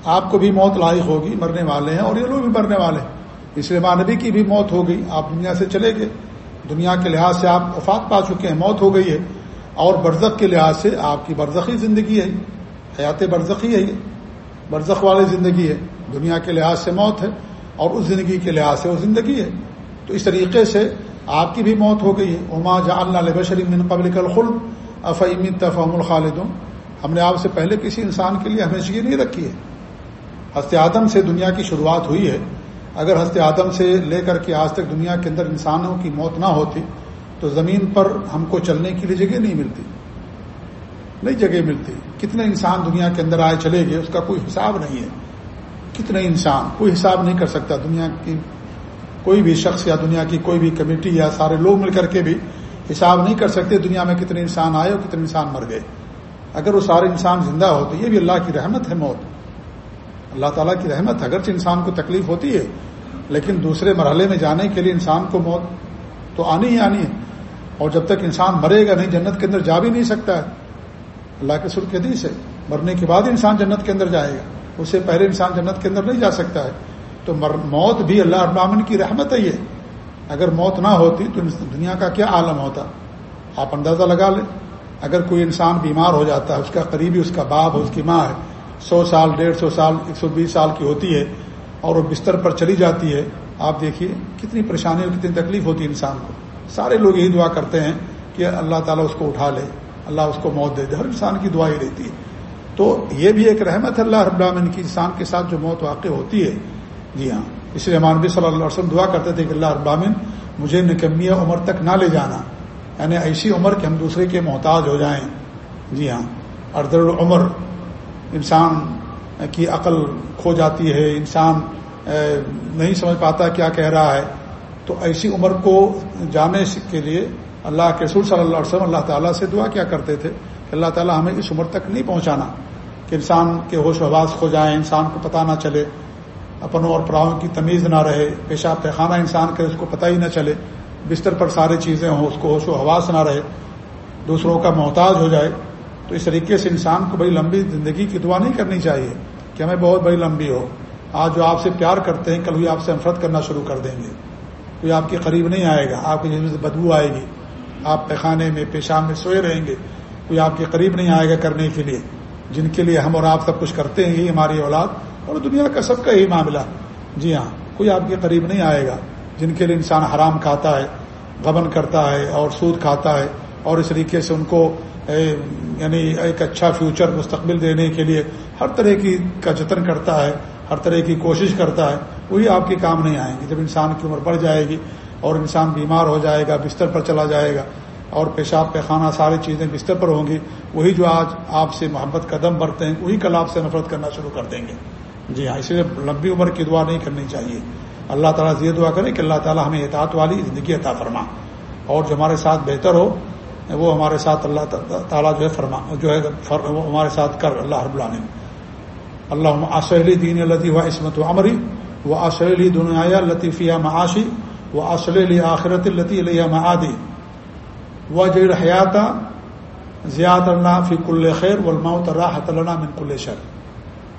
آپ کو بھی موت لاحق ہوگی، مرنے والے ہیں، اور یہ لوگ بھی مرنے والے ہیں۔ اس لیے ماں نبی کی بھی موت ہو گئی۔ آپ دنیا سے چلے گئے۔ دنیا کے لحاظ سے آپ وفات پا چکے ہیں، موت ہو گئی ہے۔ اور برزخ کے لحاظ سے آپ کی برزخی زندگی ہے۔ حیات برزخی ہے یہ۔ برزخ والی زندگی ہے۔ دنیا کے لحاظ سے موت ہے اور اس زندگی کے لحاظ سے وہ زندگی ہے۔ تو اس طریقے سے آپ کی بھی موت ہو گئی ہے۔ اما جا اللہ من قبل الخل افیم تفہم الخالدوں ہم نے آپ سے پہلے کسی انسان کے لیے ہمیشگی نہیں رکھی ہے۔ ہست آدم سے دنیا کی شروعات ہوئی ہے۔ اگر ہست آدم سے لے کر کے آج تک دنیا کے اندر انسانوں کی موت نہ ہوتی، تو زمین پر ہم کو چلنے کے لیے جگہ نہیں ملتی۔ نہیں جگہ ملتی۔ کتنے انسان دنیا کے اندر آئے چلے گئے، اس کا کوئی حساب نہیں ہے۔ کتنے انسان، کوئی حساب نہیں کر سکتا دنیا کی کوئی بھی شخص یا دنیا کی کوئی بھی کمیٹی یا سارے لوگ مل کر کے بھی حساب نہیں کر سکتے دنیا میں کتنے انسان آئے اور کتنے انسان مر گئے۔ اگر وہ سارے انسان زندہ ہو تو یہ بھی اللہ کی رحمت ہے موت۔ اللہ تعالیٰ کی رحمت اگرچہ انسان کو تکلیف ہوتی ہے، لیکن دوسرے مرحلے میں جانے کے لیے انسان کو موت تو آنی ہی آنی ہے۔ اور جب تک انسان مرے گا نہیں، جنت کے اندر جا بھی نہیں سکتا۔ ہے اللہ کے سر کے حدیث ہے، مرنے کے بعد انسان جنت کے اندر جائے گا۔ اس سے پہلے انسان جنت کے اندر نہیں جا سکتا ہے۔ تو موت بھی اللہ ابامن کی رحمت ہے یہ۔ اگر موت نہ ہوتی تو دنیا کا کیا عالم ہوتا؟ آپ اندازہ لگا لیں۔ اگر کوئی انسان بیمار ہو جاتا ہے، اس کا قریبی اس کا باپ، اس کی ماں ہے۔ سو سال، ڈیڑھ سو سال، ایک سو بیس سال کی ہوتی ہے اور وہ بستر پر چلی جاتی ہے۔ آپ دیکھیے کتنی پریشانی اور کتنی تکلیف ہوتی ہے انسان کو۔ سارے لوگ یہی دعا کرتے ہیں کہ اللہ تعالیٰ اس کو اٹھا لے۔ اللہ اس کو موت دے دے۔ ہر انسان کی دعا ہی رہتی ہے۔ تو یہ بھی ایک رحمت ہے اللہ رب العالمین کی انسان کے ساتھ جو موت واقع ہوتی ہے۔ جی ہاں۔ اس لیے مانبی صلی اللہ علیہ وسلم دعا کرتے تھے کہ اللہ رب العالمین مجھے نکمیہ عمر تک نہ لے جانا۔ یعنی ایسی عمر کہ ہم دوسرے کے محتاج ہو جائیں۔ جی ہاں۔ اردر العمر انسان کی عقل کھو جاتی ہے۔ انسان نہیں سمجھ پاتا کیا کہہ رہا ہے۔ تو ایسی عمر کو جانے کے لیے اللہ کے رسول صلی اللہ علیہ وسلم اللہ تعالیٰ سے دعا کیا کرتے تھے کہ اللہ تعالیٰ ہمیں اس عمر تک نہیں پہنچانا۔ کہ انسان کے ہوش و حواس کھو جائیں، انسان کو پتہ نہ چلے، اپنوں اور پراؤں کی تمیز نہ رہے، پیشاب پیخانہ انسان کے اس کو پتہ ہی نہ چلے، بستر پر ساری چیزیں ہوں، اس کو ہوش و حواس نہ رہے، دوسروں کا محتاج ہو جائے، تو اس طریقے سے انسان کو بڑی لمبی زندگی کی دعا نہیں کرنی چاہیے کہ ہمیں بہت بڑی لمبی ہو۔ آج جو آپ سے پیار کرتے ہیں، کل بھی آپ سے نفرت کرنا شروع کر دیں گے۔ کوئی آپ کے قریب نہیں آئے گا، آپ کی جسم سے بدبو آئے گی۔ آپ پیخانے میں، پیشاب میں سوئے رہیں گے۔ کوئی آپ کے قریب نہیں آئے گا کرنے کے لیے۔ جن کے لیے ہم اور آپ سب کچھ کرتے ہیں یہ ہماری اولاد۔ اور دنیا کا سب کا یہی معاملہ۔ جی ہاں کوئی آپ کے قریب نہیں آئے گا۔ جن کے لیے انسان حرام کھاتا ہے غبن کرتا ہے اور سود کھاتا ہے، اور اس طریقے سے ان کو یعنی ایک اچھا فیوچر مستقبل دینے کے لیے ہر طرح کی کا جتن کرتا ہے، ہر طرح کی کوشش کرتا ہے، وہی آپ کے کام نہیں آئیں گے۔ جب انسان کی عمر بڑھ جائے گی اور انسان بیمار ہو جائے گا، بستر پر چلا جائے گا اور پیشاب پیخانہ ساری چیزیں بستر پر ہوں گی، وہی جو آج آپ سے محبت قدم بڑھتے ہیں، وہی کل آپ سے نفرت کرنا شروع کر دیں گے۔ جی ہاں اس لیے لمبی عمر کی دعا نہیں کرنی چاہیے۔ اللہ تعالیٰ سے یہ دعا کرے کہ اللہ تعالیٰ ہمیں اطاعت والی زندگی عطا فرما۔ اور جو ہمارے ساتھ بہتر ہو، وہ ہمارے ساتھ اللہ تعالیٰ جو ہے فرما، جو ہے ہمارے ساتھ کر، اللہ رب العالمین۔ اللہ آسلی دین الطی و عصمت و عمری وہ آسلی دنیا لطیفیہ معاشی وہ آسلی آخرت الطی علیہ معادی۔ وہ جڑ حیات ضیاط اللہ فی کل خیر والموت راحت اللہ من کل شر۔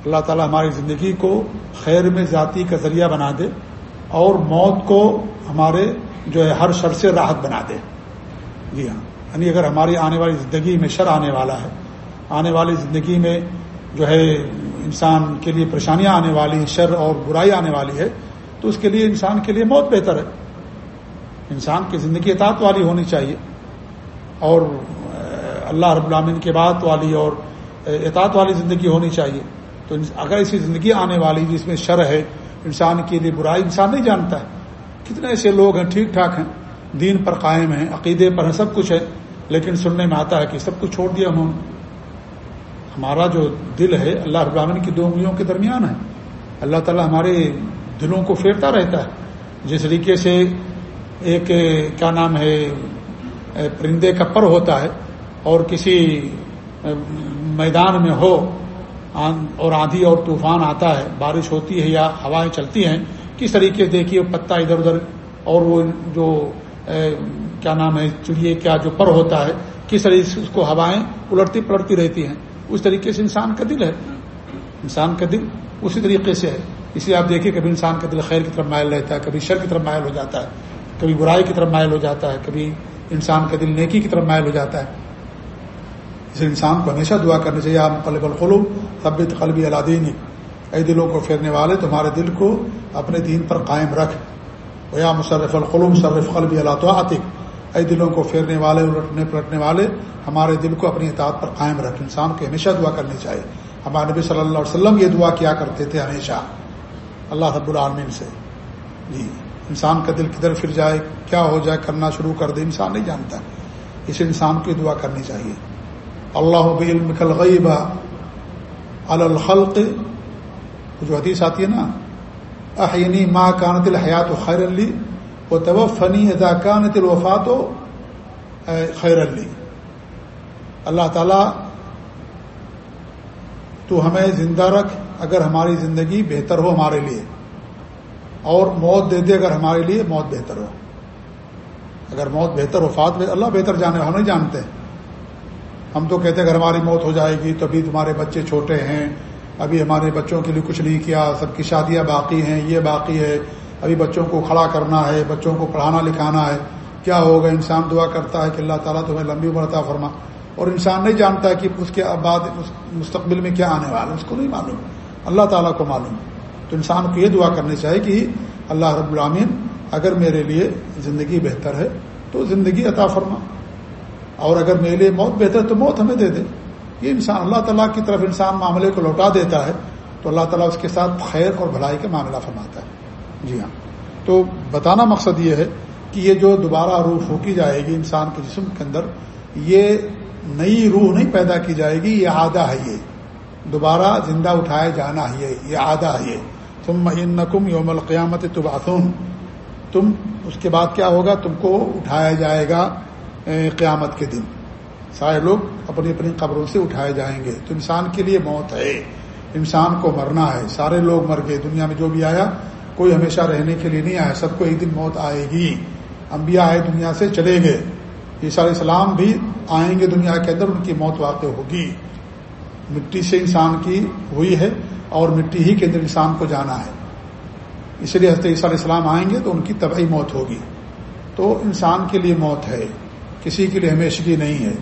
اللہ تعالیٰ ہماری زندگی کو خیر میں ذاتی کا ذریعہ بنا دے اور موت کو ہمارے جو ہے ہر شر سے راحت بنا دے۔ جی ہاں۔ یعنی اگر ہماری آنے والی زندگی میں شر آنے والا ہے، آنے والی زندگی میں جو ہے انسان کے لیے پریشانیاں آنے والی شر اور برائی آنے والی ہے، تو اس کے لیے انسان کے لیے بہت بہتر ہے۔ انسان کی زندگی اطاعت والی ہونی چاہیے۔ اور اللہ رب العامن کے بعد والی اور اطاعت والی زندگی ہونی چاہیے۔ تو اگر ایسی زندگی آنے والی جس میں شر ہے، انسان کے لیے برائی، انسان نہیں جانتا ہے۔ کتنے ایسے لوگ ہیں، ٹھیک ٹھاک ہیں، دین پر قائم ہیں، عقیدے پر ہیں، سب کچھ ہے، لیکن سننے میں آتا ہے کہ سب کچھ چھوڑ دیا انہوں نے۔ ہمارا جو دل ہے، اللہ ابراہین کی دو انگلیوں کے درمیان ہے۔ اللہ تعالیٰ ہمارے دلوں کو پھیرتا رہتا ہے۔ جس طریقے سے ایک کیا نام ہے پرندے کا پر ہوتا ہے اور کسی میدان میں ہو اور آندھی اور طوفان آتا ہے، بارش ہوتی ہے یا ہوائیں چلتی ہیں، کس طریقے سے دیکھیے پتا ادھر ادھر، اور وہ جو کیا نام ہے، چڑیے کیا جو پر ہوتا ہے، کس طریقے سے اس کو ہوائیں الٹتی پلٹتی رہتی ہیں، اس طریقے سے انسان کا دل ہے۔ انسان کا دل اسی طریقے سے ہے۔ اس لیے آپ دیکھیے، کبھی انسان کا دل خیر کی طرف مائل رہتا ہے، کبھی شر کی طرف مائل ہو جاتا ہے، کبھی برائی کی طرف مائل ہو جاتا ہے، کبھی انسان کا دل نیکی کی طرف مائل ہو جاتا ہے۔ اس انسان کو ہمیشہ دعا کرنا چاہیے آپ قلب القلوم طبیعت قلبی علادین اے دلوں کو پھیرنے والے، تمہارے دل کو اپنے دین پر قائم رکھ۔ یا مصرف القلوم صرف قلبی اللہ تو اے دلوں کو پھیرنے والے، الٹنے پلٹنے والے، ہمارے دل کو اپنی اطاعت پر قائم رکھ۔ انسان کو ہمیشہ دعا کرنی چاہیے۔ ہمارے نبی صلی اللہ علیہ وسلم یہ دعا کیا کرتے تھے ہمیشہ۔ اللہ رب العالمین سے۔ جی۔ انسان کا دل کدھر پھر جائے، کیا ہو جائے، کرنا شروع کر دے، انسان نہیں جانتا۔ اس انسان کی دعا کرنی چاہیے۔ اللہ علم کل غیبہ الخلق جو حدیث آتی ہے نا احینی ماں کانت الحیات و خیر علی و تو فنی ادا کانت الوفات و خیر علی اللہ تعالی، تو ہمیں زندہ رکھ، اگر ہماری زندگی بہتر ہو ہمارے لیے۔ اور موت دے دے اگر ہمارے لیے موت بہتر ہو۔ اگر موت بہتر، وفات اللہ بہتر جانے، ہم نہیں جانتے۔ ہم تو کہتے ہیں اگر ہماری موت ہو جائے گی تو ابھی تمہارے بچے چھوٹے ہیں، ابھی ہمارے بچوں کے لیے کچھ نہیں کیا، سب کی شادیاں باقی ہیں، یہ باقی ہے۔ ابھی بچوں کو کھڑا کرنا ہے، بچوں کو پڑھانا لکھانا ہے۔ کیا ہوگا؟ انسان دعا کرتا ہے کہ اللہ تعالیٰ تمہیں لمبی عمر عطا فرما۔ اور انسان نہیں جانتا کہ اس کے بعد مستقبل میں کیا آنے والا اس کو نہیں معلوم۔ اللہ تعالیٰ کو معلوم۔ تو انسان کو یہ دعا کرنی چاہیے کہ اللہ رب العامین اگر میرے لیے زندگی بہتر ہے تو زندگی عطا فرما۔ اور اگر میرے لیے موت بہتر ہے تو موت ہمیں دے دے۔ یہ انسان اللہ تعالیٰ کی طرف انسان معاملے کو لوٹا دیتا ہے تو اللہ تعالیٰ اس کے ساتھ خیر اور بھلائی کا معاملہ فرماتا ہے۔ جی ہاں۔ تو بتانا مقصد یہ ہے کہ یہ جو دوبارہ روح پھونکی جائے گی انسان کے جسم کے اندر، یہ نئی روح نہیں پیدا کی جائے گی، یہ آدھا ہے یہ۔ دوبارہ زندہ اٹھائے جانا ہے یہ آدھا ہے تم نقم یوم القیامت تباثون تم، اس کے بعد کیا ہوگا؟ تم کو اٹھایا جائے گا قیامت کے دن۔ سارے لوگ اپنی اپنی قبروں سے اٹھائے جائیں گے۔ تو انسان کے لیے موت ہے۔ انسان کو مرنا ہے۔ سارے لوگ مر گئے۔ دنیا میں جو بھی آیا، کوئی ہمیشہ رہنے کے لیے نہیں آیا۔ سب کو ایک دن موت آئے گی۔ انبیاء آئے دنیا سے چلے گئے۔ عیسیٰ علیہ السلام بھی آئیں گے دنیا کے اندر، ان کی موت واقع ہوگی۔ مٹی سے انسان کی ہوئی ہے۔ اور مٹی ہی کے اندر انسان کو جانا ہے۔ اس لیے حضرت عیسیٰ علیہ السلام آئیں گے تو ان کی طبعی موت ہوگی۔ تو انسان کے لیے موت ہے، کسی کے لیے ہمیشگی نہیں ہے۔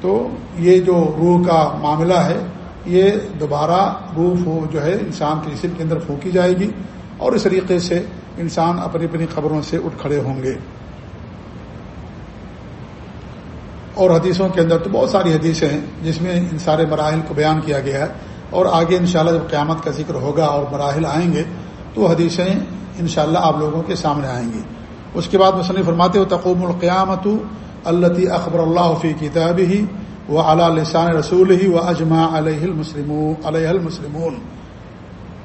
تو یہ جو روح کا معاملہ ہے، یہ دوبارہ روح جو ہے، انسان کے جسم کے اندر پھونکی جائے گی اور اس طریقے سے انسان اپنی اپنی خبروں سے اٹھ کھڑے ہوں گے۔ اور حدیثوں کے اندر تو بہت ساری حدیثیں ہیں جس میں ان سارے مراحل کو بیان کیا گیا ہے۔ اور آگے انشاءاللہ جب قیامت کا ذکر ہوگا اور مراحل آئیں گے تو حدیثیں انشاءاللہ آپ لوگوں کے سامنے آئیں گی۔ اس کے بعد مصنف فرماتے ہو تقوم القیامت التی اخبر اللہ فی کتاب ہی و اعلیٰ لسان رسول ہی و اجماع علیہ المسلم علیہ المسلمون۔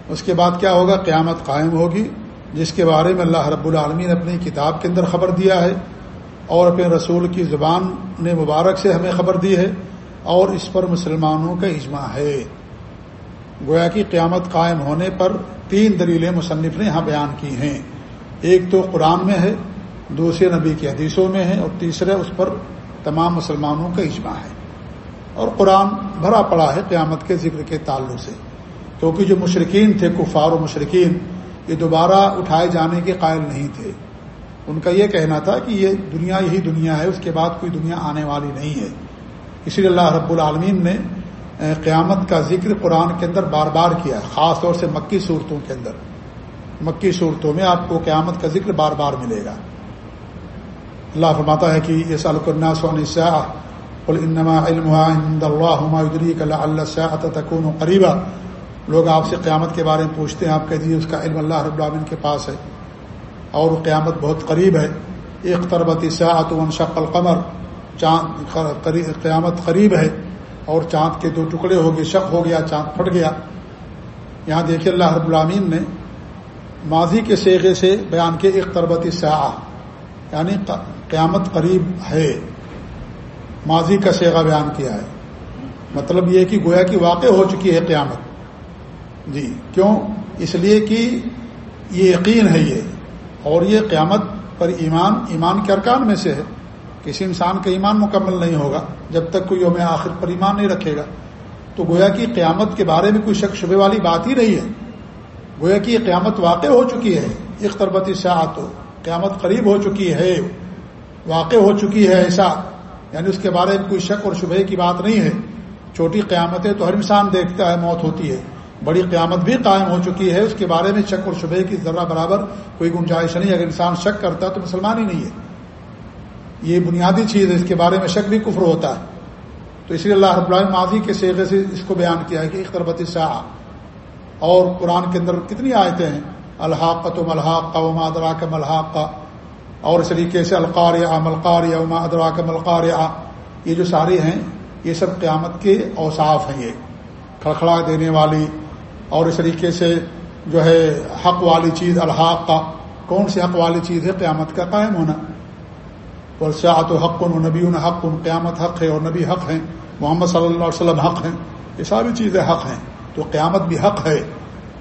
اس کے بعد کیا ہوگا؟ قیامت قائم ہوگی، جس کے بارے میں اللہ رب العالمین اپنی کتاب کے اندر خبر دیا ہے اور اپنے رسول کی زبان نے مبارک سے ہمیں خبر دی ہے اور اس پر مسلمانوں کا اجماع ہے۔ گویا کی قیامت قائم ہونے پر تین دلیلیں مصنف نے یہاں بیان کی ہیں۔ ایک تو قرآن میں ہے، دوسرے نبی کی حدیثوں میں ہے اور تیسرے اس پر تمام مسلمانوں کا اجماع ہے۔ اور قرآن بھرا پڑا ہے قیامت کے ذکر کے تعلق سے۔ کیونکہ جو مشرقین تھے، کفار و مشرقین یہ دوبارہ اٹھائے جانے کے قائل نہیں تھے۔ ان کا یہ کہنا تھا کہ یہ دنیا یہی دنیا ہے، اس کے بعد کوئی دنیا آنے والی نہیں ہے۔ اسی لیے اللہ رب العالمین نے قیامت کا ذکر قرآن کے اندر بار بار کیا ہے، خاص طور سے مکی صورتوں کے اندر۔ مکی صورتوں میں آپ کو قیامت کا ذکر بار بار ملے گا۔ اللہ فرماتا ہے کہ یہ سالکنہ سونی سیاح النما علم اللہ تکون و قریبا۔ لوگ آپ سے قیامت کے بارے میں پوچھتے ہیں، آپ کہہ دیجیے اس کا علم اللہ رب العالمین کے پاس ہے۔ اور قیامت بہت قریب ہے۔ ایک تربتی سیاحت شق القمر۔ چاند قیامت قریب ہے۔ اور چاند کے دو ٹکڑے ہو گئے شک ہو گیا، چاند پھٹ گیا۔ یہاں دیکھیے اللہ رب العامین نے ماضی کے سیغے سے بیان کے ایک تربتی سیاح یعنی قیامت قریب ہے۔ ماضی کا سیگا بیان کیا ہے۔ مطلب یہ کہ گویا کی واقع ہو چکی ہے قیامت۔ جی کیوں؟ اس لیے کہ یہ یقین ہے یہ۔ اور یہ قیامت پر ایمان ایمان کے ارکان میں سے ہے۔ کسی انسان کا ایمان مکمل نہیں ہوگا، جب تک کوئی یوم آخر پر ایمان نہیں رکھے گا۔ تو گویا کی قیامت کے بارے میں کوئی شک شبے والی بات ہی نہیں ہے۔ گویا کی یہ قیامت واقع ہو چکی ہے۔ اختربتی سیاحت قیامت قریب ہو چکی ہے۔ واقع ہو چکی ہے ایسا۔ یعنی اس کے بارے میں کوئی شک اور شبہ کی بات نہیں ہے۔ چھوٹی قیامتیں تو ہر انسان دیکھتا ہے، موت ہوتی ہے۔ بڑی قیامت بھی قائم ہو چکی ہے۔ اس کے بارے میں شک اور شبہ کی ذرہ برابر کوئی گنجائش نہیں۔ اگر انسان شک کرتا ہے تو مسلمان ہی نہیں ہے۔ یہ بنیادی چیز ہے، اس کے بارے میں شک بھی کفر ہوتا ہے۔ تو اس لیے اللہ رب العالمین ماضی کے سیغے سے اس کو بیان کیا ہے کہ اختربتی شاہ اور قرآن کے اندر کتنی آیتیں ہیں؟ الحاق کا تم الحاق کا وما ادرا کا ملحاق کا اور اس طریقے سے القار یا ملکار یا وما ادرا کا ملکار یہ جو سارے ہیں، یہ سب قیامت کے اوصاف ہیں یہ۔ کھڑکھڑا دینے والی۔ اور اس طریقے سے جو ہے، حق والی چیز الحاق کا کون سی حق والی چیز ہے؟ قیامت کا قائم ہونا۔ ورثات و حق ان نبی حق ان قیامت حق ہے اور نبی حق ہیں، محمد صلی اللہ علیہ وسلم حق ہیں، یہ ساری چیزیں حق ہیں۔ تو قیامت بھی حق ہے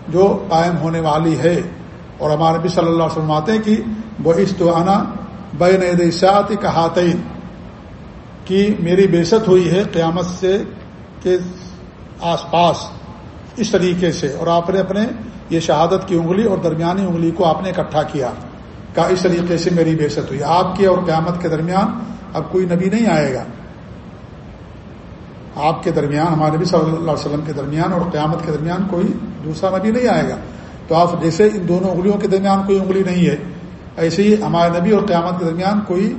جو قائم ہونے والی ہے۔ اور ہمارے نبی صلی اللہ علیہ وسلم آتے ہیں کہ وہ اس تو آنا بے نئے کہ میری بےست ہوئی ہے قیامت سے کے آس پاس، اس طریقے سے۔ اور آپ نے اپنے یہ شہادت کی انگلی اور درمیانی انگلی کو آپ نے اکٹھا کیا۔ کا اس طریقے سے میری بےست ہوئی۔ آپ کے اور قیامت کے درمیان اب کوئی نبی نہیں آئے گا۔ آپ کے درمیان، ہمارے نبی صلی اللہ علیہ وسلم کے درمیان اور قیامت کے درمیان کوئی دوسرا نبی نہیں آئے گا۔ تو آپ جیسے ان دونوں انگلیوں کے درمیان کوئی انگلی نہیں ہے، ایسے ہی ہمارے نبی اور قیامت کے درمیان کوئی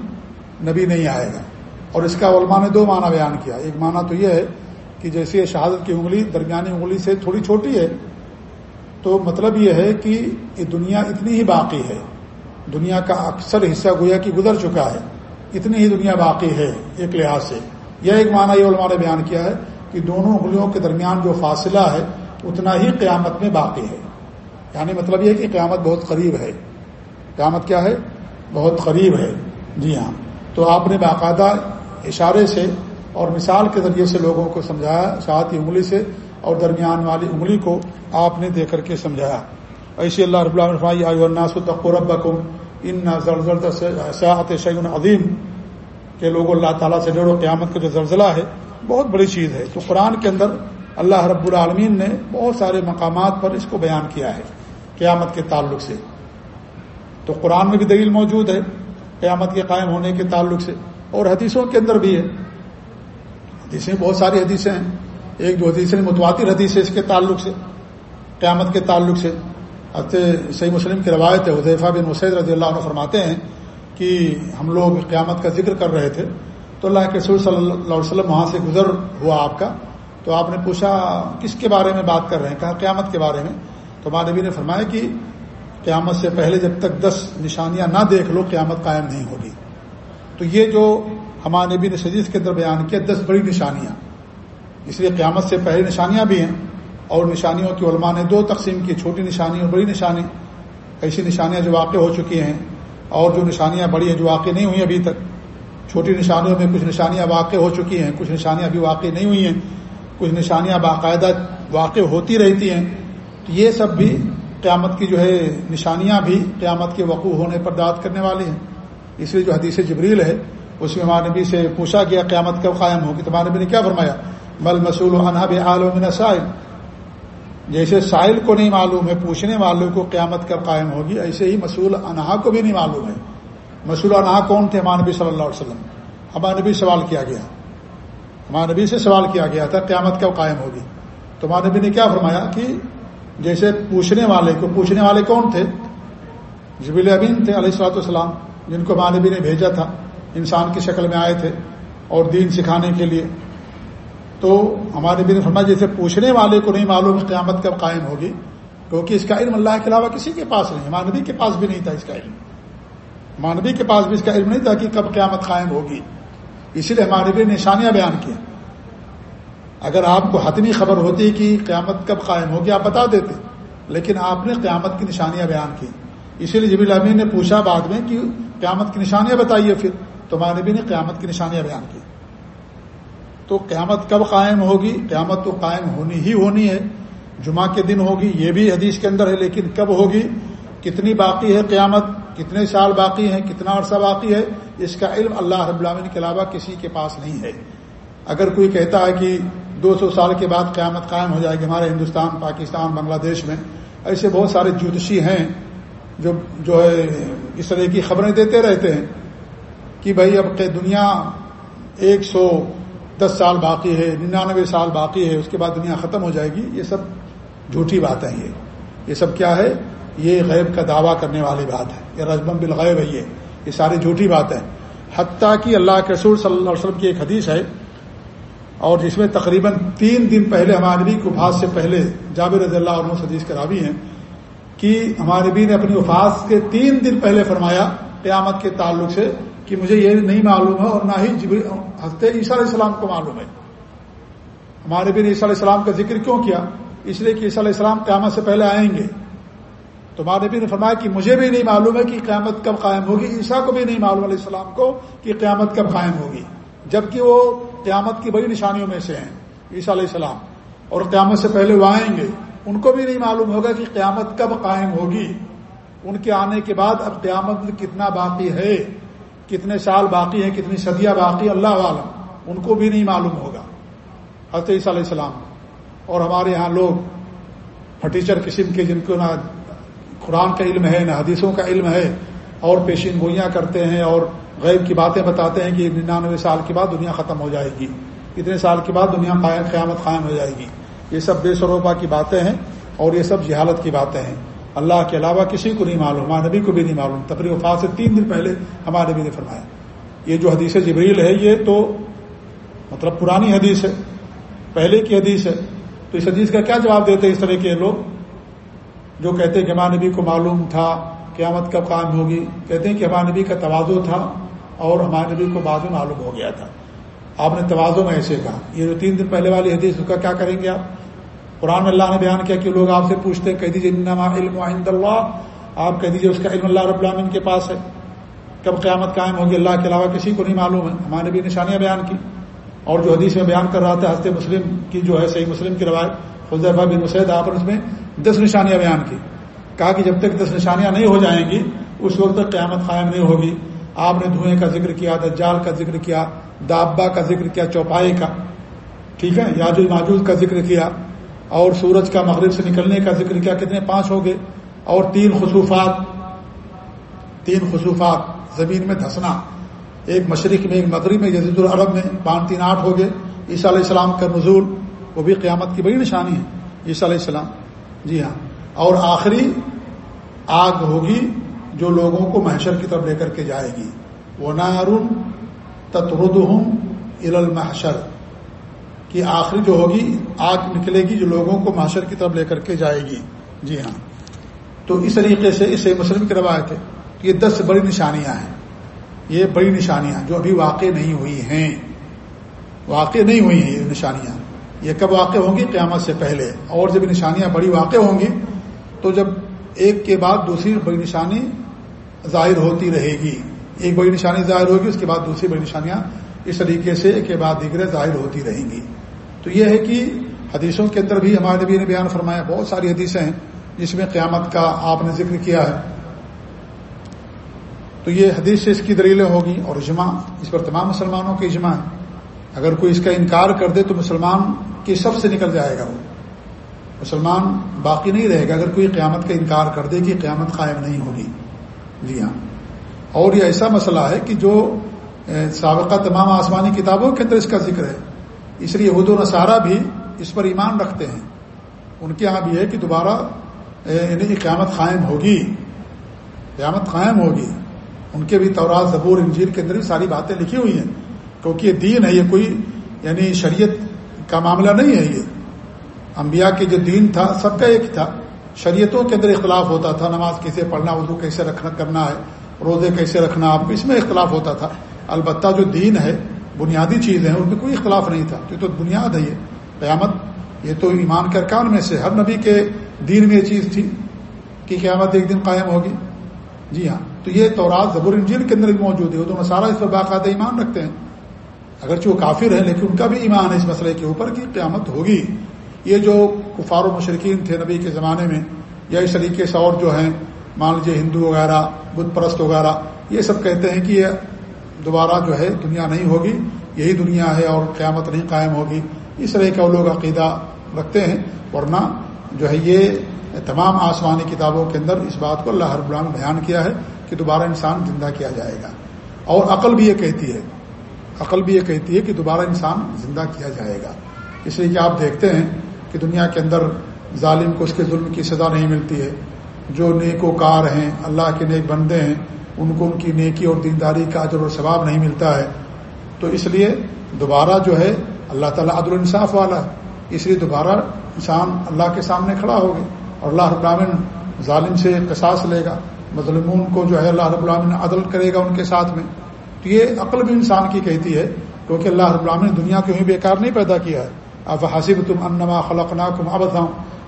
نبی نہیں آئے گا۔ اور اس کا علماء نے دو معنی بیان کیا۔ ایک معنی تو یہ ہے کہ جیسے شہادت کی انگلی درمیانی انگلی سے تھوڑی چھوٹی ہے، تو مطلب یہ ہے کہ یہ دنیا اتنی ہی باقی ہے۔ دنیا کا اکثر حصہ گویا کہ گزر چکا ہے۔ اتنی ہی دنیا باقی ہے، ایک لحاظ سے۔ یہ ایک معنی یہ علماء نے بیان کیا ہے کہ دونوں انگلیوں کے درمیان جو فاصلہ ہے، اتنا ہی قیامت میں باقی ہے۔ یعنی مطلب یہ کہ قیامت بہت قریب ہے۔ قیامت کیا ہے؟ بہت قریب ہے۔ جی ہاں۔ تو آپ نے باقاعدہ اشارے سے اور مثال کے ذریعے سے لوگوں کو سمجھایا، ساتھ ہی انگلی سے اور درمیان والی انگلی کو آپ نے دے کر کے سمجھایا۔ ایسی اللہ رب الناس تقرب ان سیاحت شعین عظیم. کہ لوگ اللہ تعالیٰ سے ڈرو، قیامت کا جو زلزلہ ہے، بہت بڑی چیز ہے۔ تو قرآن کے اندر اللہ رب العالمین نے بہت سارے مقامات پر اس کو بیان کیا ہے، قیامت کے تعلق سے۔ تو قرآن میں بھی دلیل موجود ہے، قیامت کے قائم ہونے کے تعلق سے۔ اور حدیثوں کے اندر بھی ہے۔ حدیثیں بہت ساری حدیثیں ہیں۔ ایک جو حدیث متواتر حدیث ہے اس کے تعلق سے، قیامت کے تعلق سے۔ صحیح مسلم کی روایت ہے حضیفہ بن مسید رضی اللہ عنہ فرماتے ہیں کہ ہم لوگ قیامت کا ذکر کر رہے تھے۔ تو اللہ کے رسول صلی اللہ علیہ وسلم وہاں سے گزر ہوا آپ کا۔ تو آپ نے پوچھا، کس کے بارے میں بات کر رہے ہیں؟ کہا، قیامت کے بارے میں۔ تو ماں نبی نے فرمایا کہ قیامت سے پہلے جب تک دس نشانیاں نہ دیکھ لو، قیامت قائم نہیں ہوگی۔ تو یہ جو ہمارے نبی نے شجیز کے اندر بیان کیا، دس بڑی نشانیاں۔ اس لیے قیامت سے پہلے نشانیاں بھی ہیں۔ اور نشانیوں کی علماء نے دو تقسیم کی، چھوٹی نشانی اور بڑی نشانی۔ ایسی نشانیاں جو واقع ہو چکی ہیں، اور جو نشانیاں بڑی ہیں جو واقع نہیں ہوئی ابھی تک۔ چھوٹی نشانیوں میں کچھ نشانیاں واقع ہو چکی ہیں، کچھ نشانیاں ابھی واقع نہیں ہوئی ہیں۔ کچھ نشانیاں باقاعدہ واقع ہوتی رہتی ہیں۔ تو یہ سب بھی قیامت کی جو ہے نشانیاں بھی قیامت کے وقوع ہونے پر داد کرنے والی ہیں۔ اس لیے جو حدیث جبریل ہے، اس میں ہمارے نبی سے پوچھا گیا قیامت کب قائم ہوگی۔ تو ہمارے نبی نے کیا فرمایا؟ مل مسول عالم سائل۔ جیسے سائل کو نہیں معلوم ہے، پوچھنے والوں کو قیامت کب قائم ہوگی، ایسے ہی مسول انہا کو بھی نہیں معلوم ہے۔ مسول انہا کون تھے؟ ہمارے نبی صلی اللہ علیہ وسلم۔ ہمارے نبی سوال کیا گیا۔ ہمارے نبی سے سوال کیا گیا تھا، قیامت کب قائم ہوگی؟ تو ہمارے نبی نے کیا فرمایا کہ جیسے پوچھنے والے کو، پوچھنے والے کون تھے؟ جبیل امین تھے علیہ السلاۃ والسلام، جن کو ہمارے نبی نے بھیجا تھا، انسان کی شکل میں آئے تھے اور دین سکھانے کے لیے۔ تو ہمارے نبی نے فرمایا جیسے پوچھنے والے کو نہیں معلوم قیامت کب قائم ہوگی، کیونکہ اس کا علم اللہ کے علاوہ کسی کے پاس نہیں، ہمارے نبی کے پاس بھی نہیں تھا اس کا علم۔ ہمارے نبی کے پاس بھی اس کا علم نہیں تھا کہ کب قیامت قائم ہوگی۔ اسی لیے ہمارے نبی نے نشانیاں بیان کی اگر آپ کو حتمی خبر ہوتی کہ قیامت کب قائم ہوگی، آپ بتا دیتے، لیکن آپ نے قیامت کی نشانیاں بیان کی۔ اسی لیے جبیل امین نے پوچھا بعد میں کہ قیامت کی نشانیاں بتائیے پھر۔ تو ہمارے نبی نے قیامت کی نشانیاں بیان کی۔ تو قیامت کب قائم ہوگی؟ قیامت تو قائم ہونی ہی ہونی ہے۔ جمعہ کے دن ہوگی، یہ بھی حدیث کے اندر ہے، لیکن کب ہوگی؟ کتنی باقی ہے قیامت؟ کتنے سال باقی ہیں؟ کتنا عرصہ باقی ہے؟ اس کا علم اللہ رب العالمین کے علاوہ کسی کے پاس نہیں ہے۔ اگر کوئی کہتا ہے کہ دو سو سال کے بعد قیامت قائم ہو جائے گی ہمارے ہندوستان، پاکستان، بنگلہ دیش میں، ایسے بہت سارے جوتشی ہیں جو جو ہے، اس طرح کی خبریں دیتے رہتے ہیں کہ بھائی اب دنیا ایک سو دس سال باقی ہے، ننانوے سال باقی ہے، اس کے بعد دنیا ختم ہو جائے گی، یہ سب جھوٹی بات ہے یہ یہ سب کیا ہے؟ یہ غیب کا دعویٰ کرنے والی بات ہے۔ یہ رجبم بالغیب ہے یہ۔ یہ ساری جھوٹی بات ہے حتیٰ کہ اللہ کے رسول صلی اللہ علیہ وسلم کی ایک حدیث ہے، اور جس میں تقریباً تین دن پہلے ہمارے نبی کو بھاس سے پہلے جابر رضی اللہ عنہ حدیث کے راوی ہیں کہ ہمارے نبی نے اپنی وفاظ کے تین دن پہلے فرمایا، قیامت کے تعلق سے کہ مجھے یہ نہیں معلوم ہے اور نہ ہی حضرت عیسیٰ علیہ السلام کو معلوم ہے۔ ہمارے بھی عیسیٰ علیہ السلام کا ذکر کیوں کیا؟ اس لیے کہ عیسیٰ علیہ السلام قیامت سے پہلے آئیں گے۔ تو ہمارے بھی نے فرمایا کہ مجھے بھی نہیں معلوم ہے کہ قیامت کب قائم ہوگی۔ عیسیٰ کو بھی نہیں معلوم علیہ السلام کو کہ قیامت کب قائم ہوگی، جبکہ وہ قیامت کی بڑی نشانیوں میں سے ہیں، عیسیٰ علیہ السلام۔ اور قیامت سے پہلے وہ آئیں گے۔ ان کو بھی نہیں معلوم ہوگا کہ قیامت کب قائم ہوگی۔ ان کے آنے کے بعد اب قیامت کتنا باقی ہے۔ کتنے سال باقی ہیں، کتنی صدیاں باقی اللہ عالم ان کو بھی نہیں معلوم ہوگا۔ حضرت عیسیٰ علیہ السلام اور ہمارے یہاں لوگ، پھٹیچر قسم کے جن کو نہ قرآن کا علم ہے، نہ حدیثوں کا علم ہے، اور پیشین گوئیاں کرتے ہیں اور غیب کی باتیں بتاتے ہیں کہ ننانوے سال کے بعد دنیا ختم ہو جائے گی۔ اتنے سال کے بعد دنیا قیامت قائم ہو جائے گی۔ یہ سب بے سروپا کی باتیں ہیں اور یہ سب جہالت کی باتیں ہیں۔ اللہ کے علاوہ کسی کو نہیں معلوم، ہمارے نبی کو بھی نہیں معلوم۔ تفریح وفات سے تین دن پہلے ہمارے نبی نے فرمایا۔ یہ جو حدیث جبریل ہے، یہ تو مطلب پرانی حدیث ہے، پہلے کی حدیث ہے۔ تو اس حدیث کا کیا جواب دیتے اس طرح کے لوگ؟ جو کہتے ہیں کہ ہمارے نبی کو معلوم تھا، قیامت کب قائم ہوگی؟ کہتے ہیں کہ ہمارے نبی کا توازو تھا اور ہمارے نبی کو بعد میں معلوم ہو گیا تھا۔ آپ نے توازو میں ایسے کہا۔ یہ جو تین دن پہلے والی حدیث، اس کا کیا کریں گے آپ؟ قرآن اللہ نے بیان کیا کہ لوگ آپ سے پوچھتے کہہ دیجیے علم عند اللہ آپ کہہ دیجیے اس کا علم اللہ رب العالمین کے پاس ہے۔ کب قیامت قائم ہوگی؟ اللہ کے علاوہ کسی کو نہیں معلوم ہے۔ ہمارے نبی نشانیاں بیان کی۔ اور جو حدیث میں بیان کر رہا تھا، حضرت مسلم کی جو ہے، صحیح مسلم کی روایت حضیفہ بن مسید آپ نے اس میں دس نشانیاں بیان کی۔ کہا کہ جب تک دس نشانیاں نہیں ہو جائیں گی، اس وقت تک قیامت قائم نہیں ہوگی۔ آپ نے دھوئیں کا ذکر کیا، دجال کا ذکر کیا دابا کا ذکر کیا چوپائے کا، ٹھیک ہے یاج الماجوز کا ذکر کیا۔ اور سورج کا مغرب سے نکلنے کا ذکر کیا کتنے پانچ ہو گئے اور تین خصوفات تین خصوفات زمین میں دھسنا، ایک مشرق میں، ایک مغرب میں جزید العرب میں پانچ، تین، آٹھ ہو گئے۔ عیسیٰ علیہ السلام کا نزول، وہ بھی قیامت کی بڑی نشانی ہے۔ عیسیٰ علیہ السلام۔ جی ہاں۔ اور آخری آگ ہوگی جو لوگوں کو محشر کی طرف لے کر کے جائے گی۔ وہ نارن تترد ہوں المحشر۔ کی آخری جو ہوگی، آگ نکلے گی جو لوگوں کو محشر کی طرف لے کر کے جائے گی۔ جی ہاں۔ تو اس طریقے سے اسے مسلم کی روایت ہے یہ دس بڑی نشانیاں ہیں۔ یہ بڑی نشانیاں جو ابھی واقع نہیں ہوئی ہیں۔ واقع نہیں ہوئی ہیں یہ نشانیاں۔ یہ کب واقع ہوں گی؟ قیامت سے پہلے۔ اور جب نشانیاں بڑی واقع ہوں گی، تو جب ایک کے بعد دوسری بڑی نشانی ظاہر ہوتی رہے گی۔ ایک بڑی نشانی ظاہر ہوگی، اس کے بعد دوسری بڑی نشانیاں اس طریقے سے ایک کے بعد دیگر ظاہر ہوتی رہیں گی۔ تو یہ ہے کہ حدیثوں کے اندر بھی ہمارے نبی نے بیان فرمایا، بہت ساری حدیثیں ہیں جس میں قیامت کا آپ نے ذکر کیا ہے۔ تو یہ حدیث سے اس کی دلیلیں ہوگی اور اجماع، اس پر تمام مسلمانوں کے اجماع ہے اگر کوئی اس کا انکار کر دے تو مسلمان کی سب سے نکل جائے گا وہ۔ مسلمان باقی نہیں رہے گا۔ اگر کوئی قیامت کا انکار کر دے کہ قیامت قائم نہیں ہوگی۔ جی ہاں۔ اور یہ ایسا مسئلہ ہے کہ جو سابقہ تمام آسمانی کتابوں کے اندر اس کا ذکر ہے۔ اس لیے اردو نصارہ بھی اس پر ایمان رکھتے ہیں۔ ان کے یہاں بھی ہے کہ دوبارہ یعنی قیامت قائم ہوگی۔ قیامت قائم ہوگی۔ ان کے بھی تورات، زبور انجیر کے اندر بھی ساری باتیں لکھی ہوئی ہیں۔ کیونکہ یہ دین ہے، یہ کوئی یعنی شریعت کا معاملہ نہیں ہے یہ۔ انبیاء کے جو دین تھا، سب کا ایک تھا۔ شریعتوں کے اندر اختلاف ہوتا تھا، نماز کیسے پڑھنا اردو کیسے رکھنا، کرنا ہے، روزے کیسے رکھنا، آپ اس میں اختلاف ہوتا تھا۔ البتہ جو دین ہے بنیادی چیز ہے ان میں کوئی اختلاف نہیں تھا۔ یہ تو بنیاد ہے، یہ قیامت، یہ تو ایمان کے ارکان میں سے ہر نبی کے دین میں یہ چیز تھی کہ قیامت ایک دن قائم ہوگی۔ جی ہاں تو یہ تورات زبر انجین کے اندر بھی موجود ہے، وہ تو سارا اس پر باقاعدہ ایمان رکھتے ہیں۔ اگرچہ وہ کافر ہیں، لیکن ان کا بھی ایمان ہے اس مسئلے کے اوپر کہ قیامت ہوگی۔ یہ جو کفار و مشرقین تھے نبی کے زمانے میں، یا اس طریقے سے اور جو ہیں، مان لیجیے ہندو وغیرہ بت پرست وغیرہ، یہ سب کہتے ہیں کہ یہ دوبارہ جو ہے دنیا نہیں ہوگی، یہی دنیا ہے اور قیامت نہیں قائم ہوگی۔ اس طرح کا وہ لوگ عقیدہ رکھتے ہیں، ورنہ جو ہے یہ تمام آسمانی کتابوں کے اندر اس بات کو اللہ رب العالمین بیان کیا ہے کہ دوبارہ انسان زندہ کیا جائے گا۔ اور عقل بھی یہ کہتی ہے، عقل بھی یہ کہتی ہے کہ دوبارہ انسان زندہ کیا جائے گا۔ اس لیے کہ آپ دیکھتے ہیں کہ دنیا کے اندر ظالم کو اس کے ظلم کی سزا نہیں ملتی ہے۔ جو نیک و کار ہیں، اللہ کے نیک بندے ہیں ان کو ان کی نیکی اور دینداری کا اجر و ثواب نہیں ملتا ہے۔ تو اس لیے دوبارہ جو ہے اللہ تعالیٰ عدل انصاف والا ہے۔ اس لیے دوبارہ انسان اللہ کے سامنے کھڑا ہوگا اور اللہ رب العالمین ظالم سے قصاص لے گا۔ مظلمون کو جو ہے اللہ رب العالمین عدل کرے گا ان کے ساتھ میں۔ تو یہ عقل بھی انسان کی کہتی ہے کیونکہ اللہ رب العالمین دنیا کو ہی بیکار نہیں پیدا کیا ہے۔ اب حسب تم انما خلق ناکم اب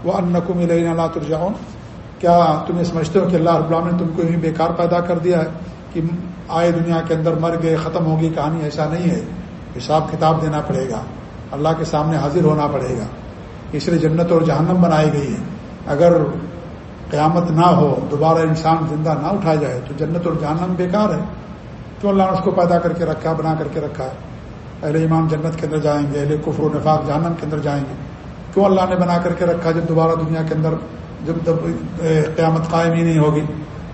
وہ ان کم اللہ ترجاؤں کیا تمہیں سمجھتے ہو کہ اللہ رب نے تم کو یوں بیکار پیدا کر دیا ہے کہ آئے دنیا کے اندر مر گئے، ختم ہوگی کہانی؟ ایسا نہیں ہے۔ حساب کتاب دینا پڑے گا۔ اللہ کے سامنے حاضر ہونا پڑے گا۔ اس لیے جنت اور جہنم بنائی گئی ہے۔ اگر قیامت نہ ہو، دوبارہ انسان زندہ نہ اٹھایا جائے، تو جنت اور جہنم بیکار ہے۔ کیوں اللہ نے اس کو پیدا کر کے رکھا، بنا کر کے رکھا ہے؟ اہل ایمان جنت کے اندر جائیں گے، اہل کفر و نفاق جہنم کے اندر جائیں گے۔ کیوں اللہ نے بنا کر کے رکھا جب دوبارہ دنیا کے اندر جب تب قیامت قائم ہی نہیں ہوگی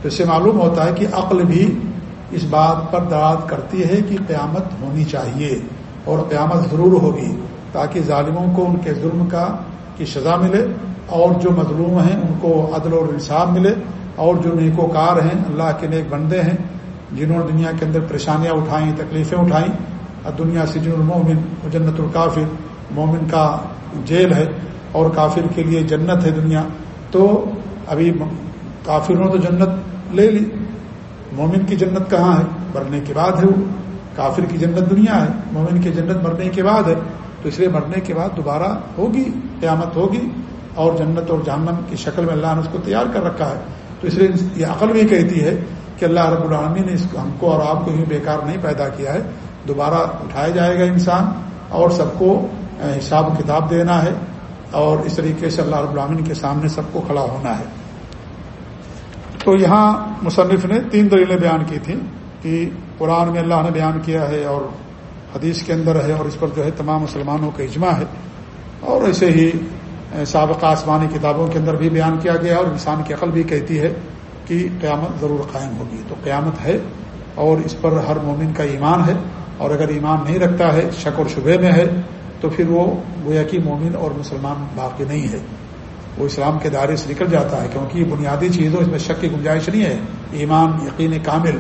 تو اس سے معلوم ہوتا ہے کہ عقل بھی اس بات پر دراد کرتی ہے کہ قیامت ہونی چاہیے اور قیامت ضرور ہوگی تاکہ ظالموں کو ان کے ظلم کا کی سزا ملے اور جو مظلوم ہیں ان کو عدل اور انصاف ملے اور جو نیکوکار ہیں اللہ کے نیک بندے ہیں جنہوں نے دنیا کے اندر پریشانیاں اٹھائیں، تکلیفیں اٹھائیں۔ اور دنیا سے جن المومن جنت الکافر، مومن کا جیل ہے اور کافر کے لیے جنت ہے دنیا۔ تو ابھی کافروں نے تو جنت لے لی۔ مومن کی جنت کہاں ہے؟ مرنے کے بعد ہے وہ۔ کافر کی جنت دنیا ہے۔ مومن کی جنت مرنے کے بعد ہے۔ تو اس لیے مرنے کے بعد دوبارہ ہوگی، قیامت ہوگی۔ اور جنت اور جہنم کی شکل میں اللہ نے اس کو تیار کر رکھا ہے۔ تو اس لیے یہ عقل بھی کہتی ہے کہ اللہ رب العالمی نے اس ہم کو اور آپ کو ہی بیکار نہیں پیدا کیا ہے۔ دوبارہ اٹھایا جائے گا انسان اور سب کو حساب کتاب دینا ہے۔ اور اس طریقے سے اللہ رب العالمین کے سامنے سب کو کھڑا ہونا ہے۔ تو یہاں مصنف نے تین دلیلیں بیان کی تھیں کہ قرآن میں اللہ نے بیان کیا ہے اور حدیث کے اندر ہے اور اس پر جو ہے تمام مسلمانوں کا اجماع ہے۔ اور ایسے ہی سابقہ آسمانی کتابوں کے اندر بھی بیان کیا گیا اور انسان کی عقل بھی کہتی ہے کہ قیامت ضرور قائم ہوگی۔ تو قیامت ہے اور اس پر ہر مومن کا ایمان ہے اور اگر ایمان نہیں رکھتا ہے، شک اور شبے میں ہے تو پھر وہ گویا کہ مومن اور مسلمان باقی نہیں ہے۔ وہ اسلام کے دائرے سے نکل جاتا ہے کیونکہ یہ بنیادی چیزوں اس میں شک کی گنجائش نہیں ہے۔ ایمان، یقین کامل،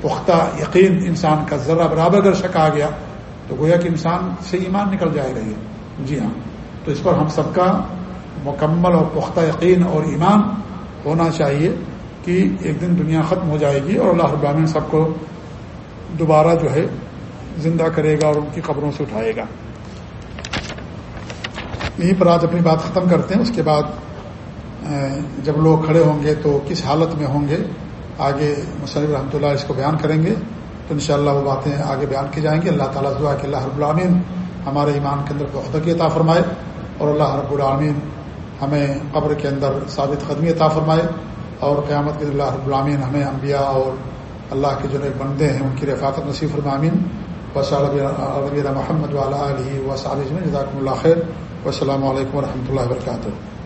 پختہ یقین انسان کا ذرا برابر اگر شک آ گیا تو گویا کہ انسان سے ایمان نکل جائے گا یہ۔ جی ہاں۔ تو اس پر ہم سب کا مکمل اور پختہ یقین اور ایمان ہونا چاہیے کہ ایک دن دنیا ختم ہو جائے گی اور اللہ ابامن سب کو دوبارہ جو ہے زندہ کرے گا اور ان کی قبروں سے اٹھائے گا۔ یہیں پر آج اپنی بات ختم کرتے ہیں۔ اس کے بعد جب لوگ کھڑے ہوں گے تو کس حالت میں ہوں گے، آگے مصنف رحمۃ اللہ اس کو بیان کریں گے۔ تو انشاءاللہ وہ باتیں آگے بیان کی جائیں گی۔ اللہ تعالیٰ دعا کہ اللہ رب العامین ہمارے ایمان کے اندر بہت عطا فرمائے اور اللہ رب العامین ہمیں قبر کے اندر ثابت قدمی عطا فرمائے اور قیامت کے اللہ رب العامین ہمیں انبیاء اور اللہ کے جو بندے ہیں، ان کی رفاقت نصیف المامین وصالب محمد علیہ وسلم جزاکم اللہ خیر والسلام علیکم و رحمۃ اللہ وبرکاتہ۔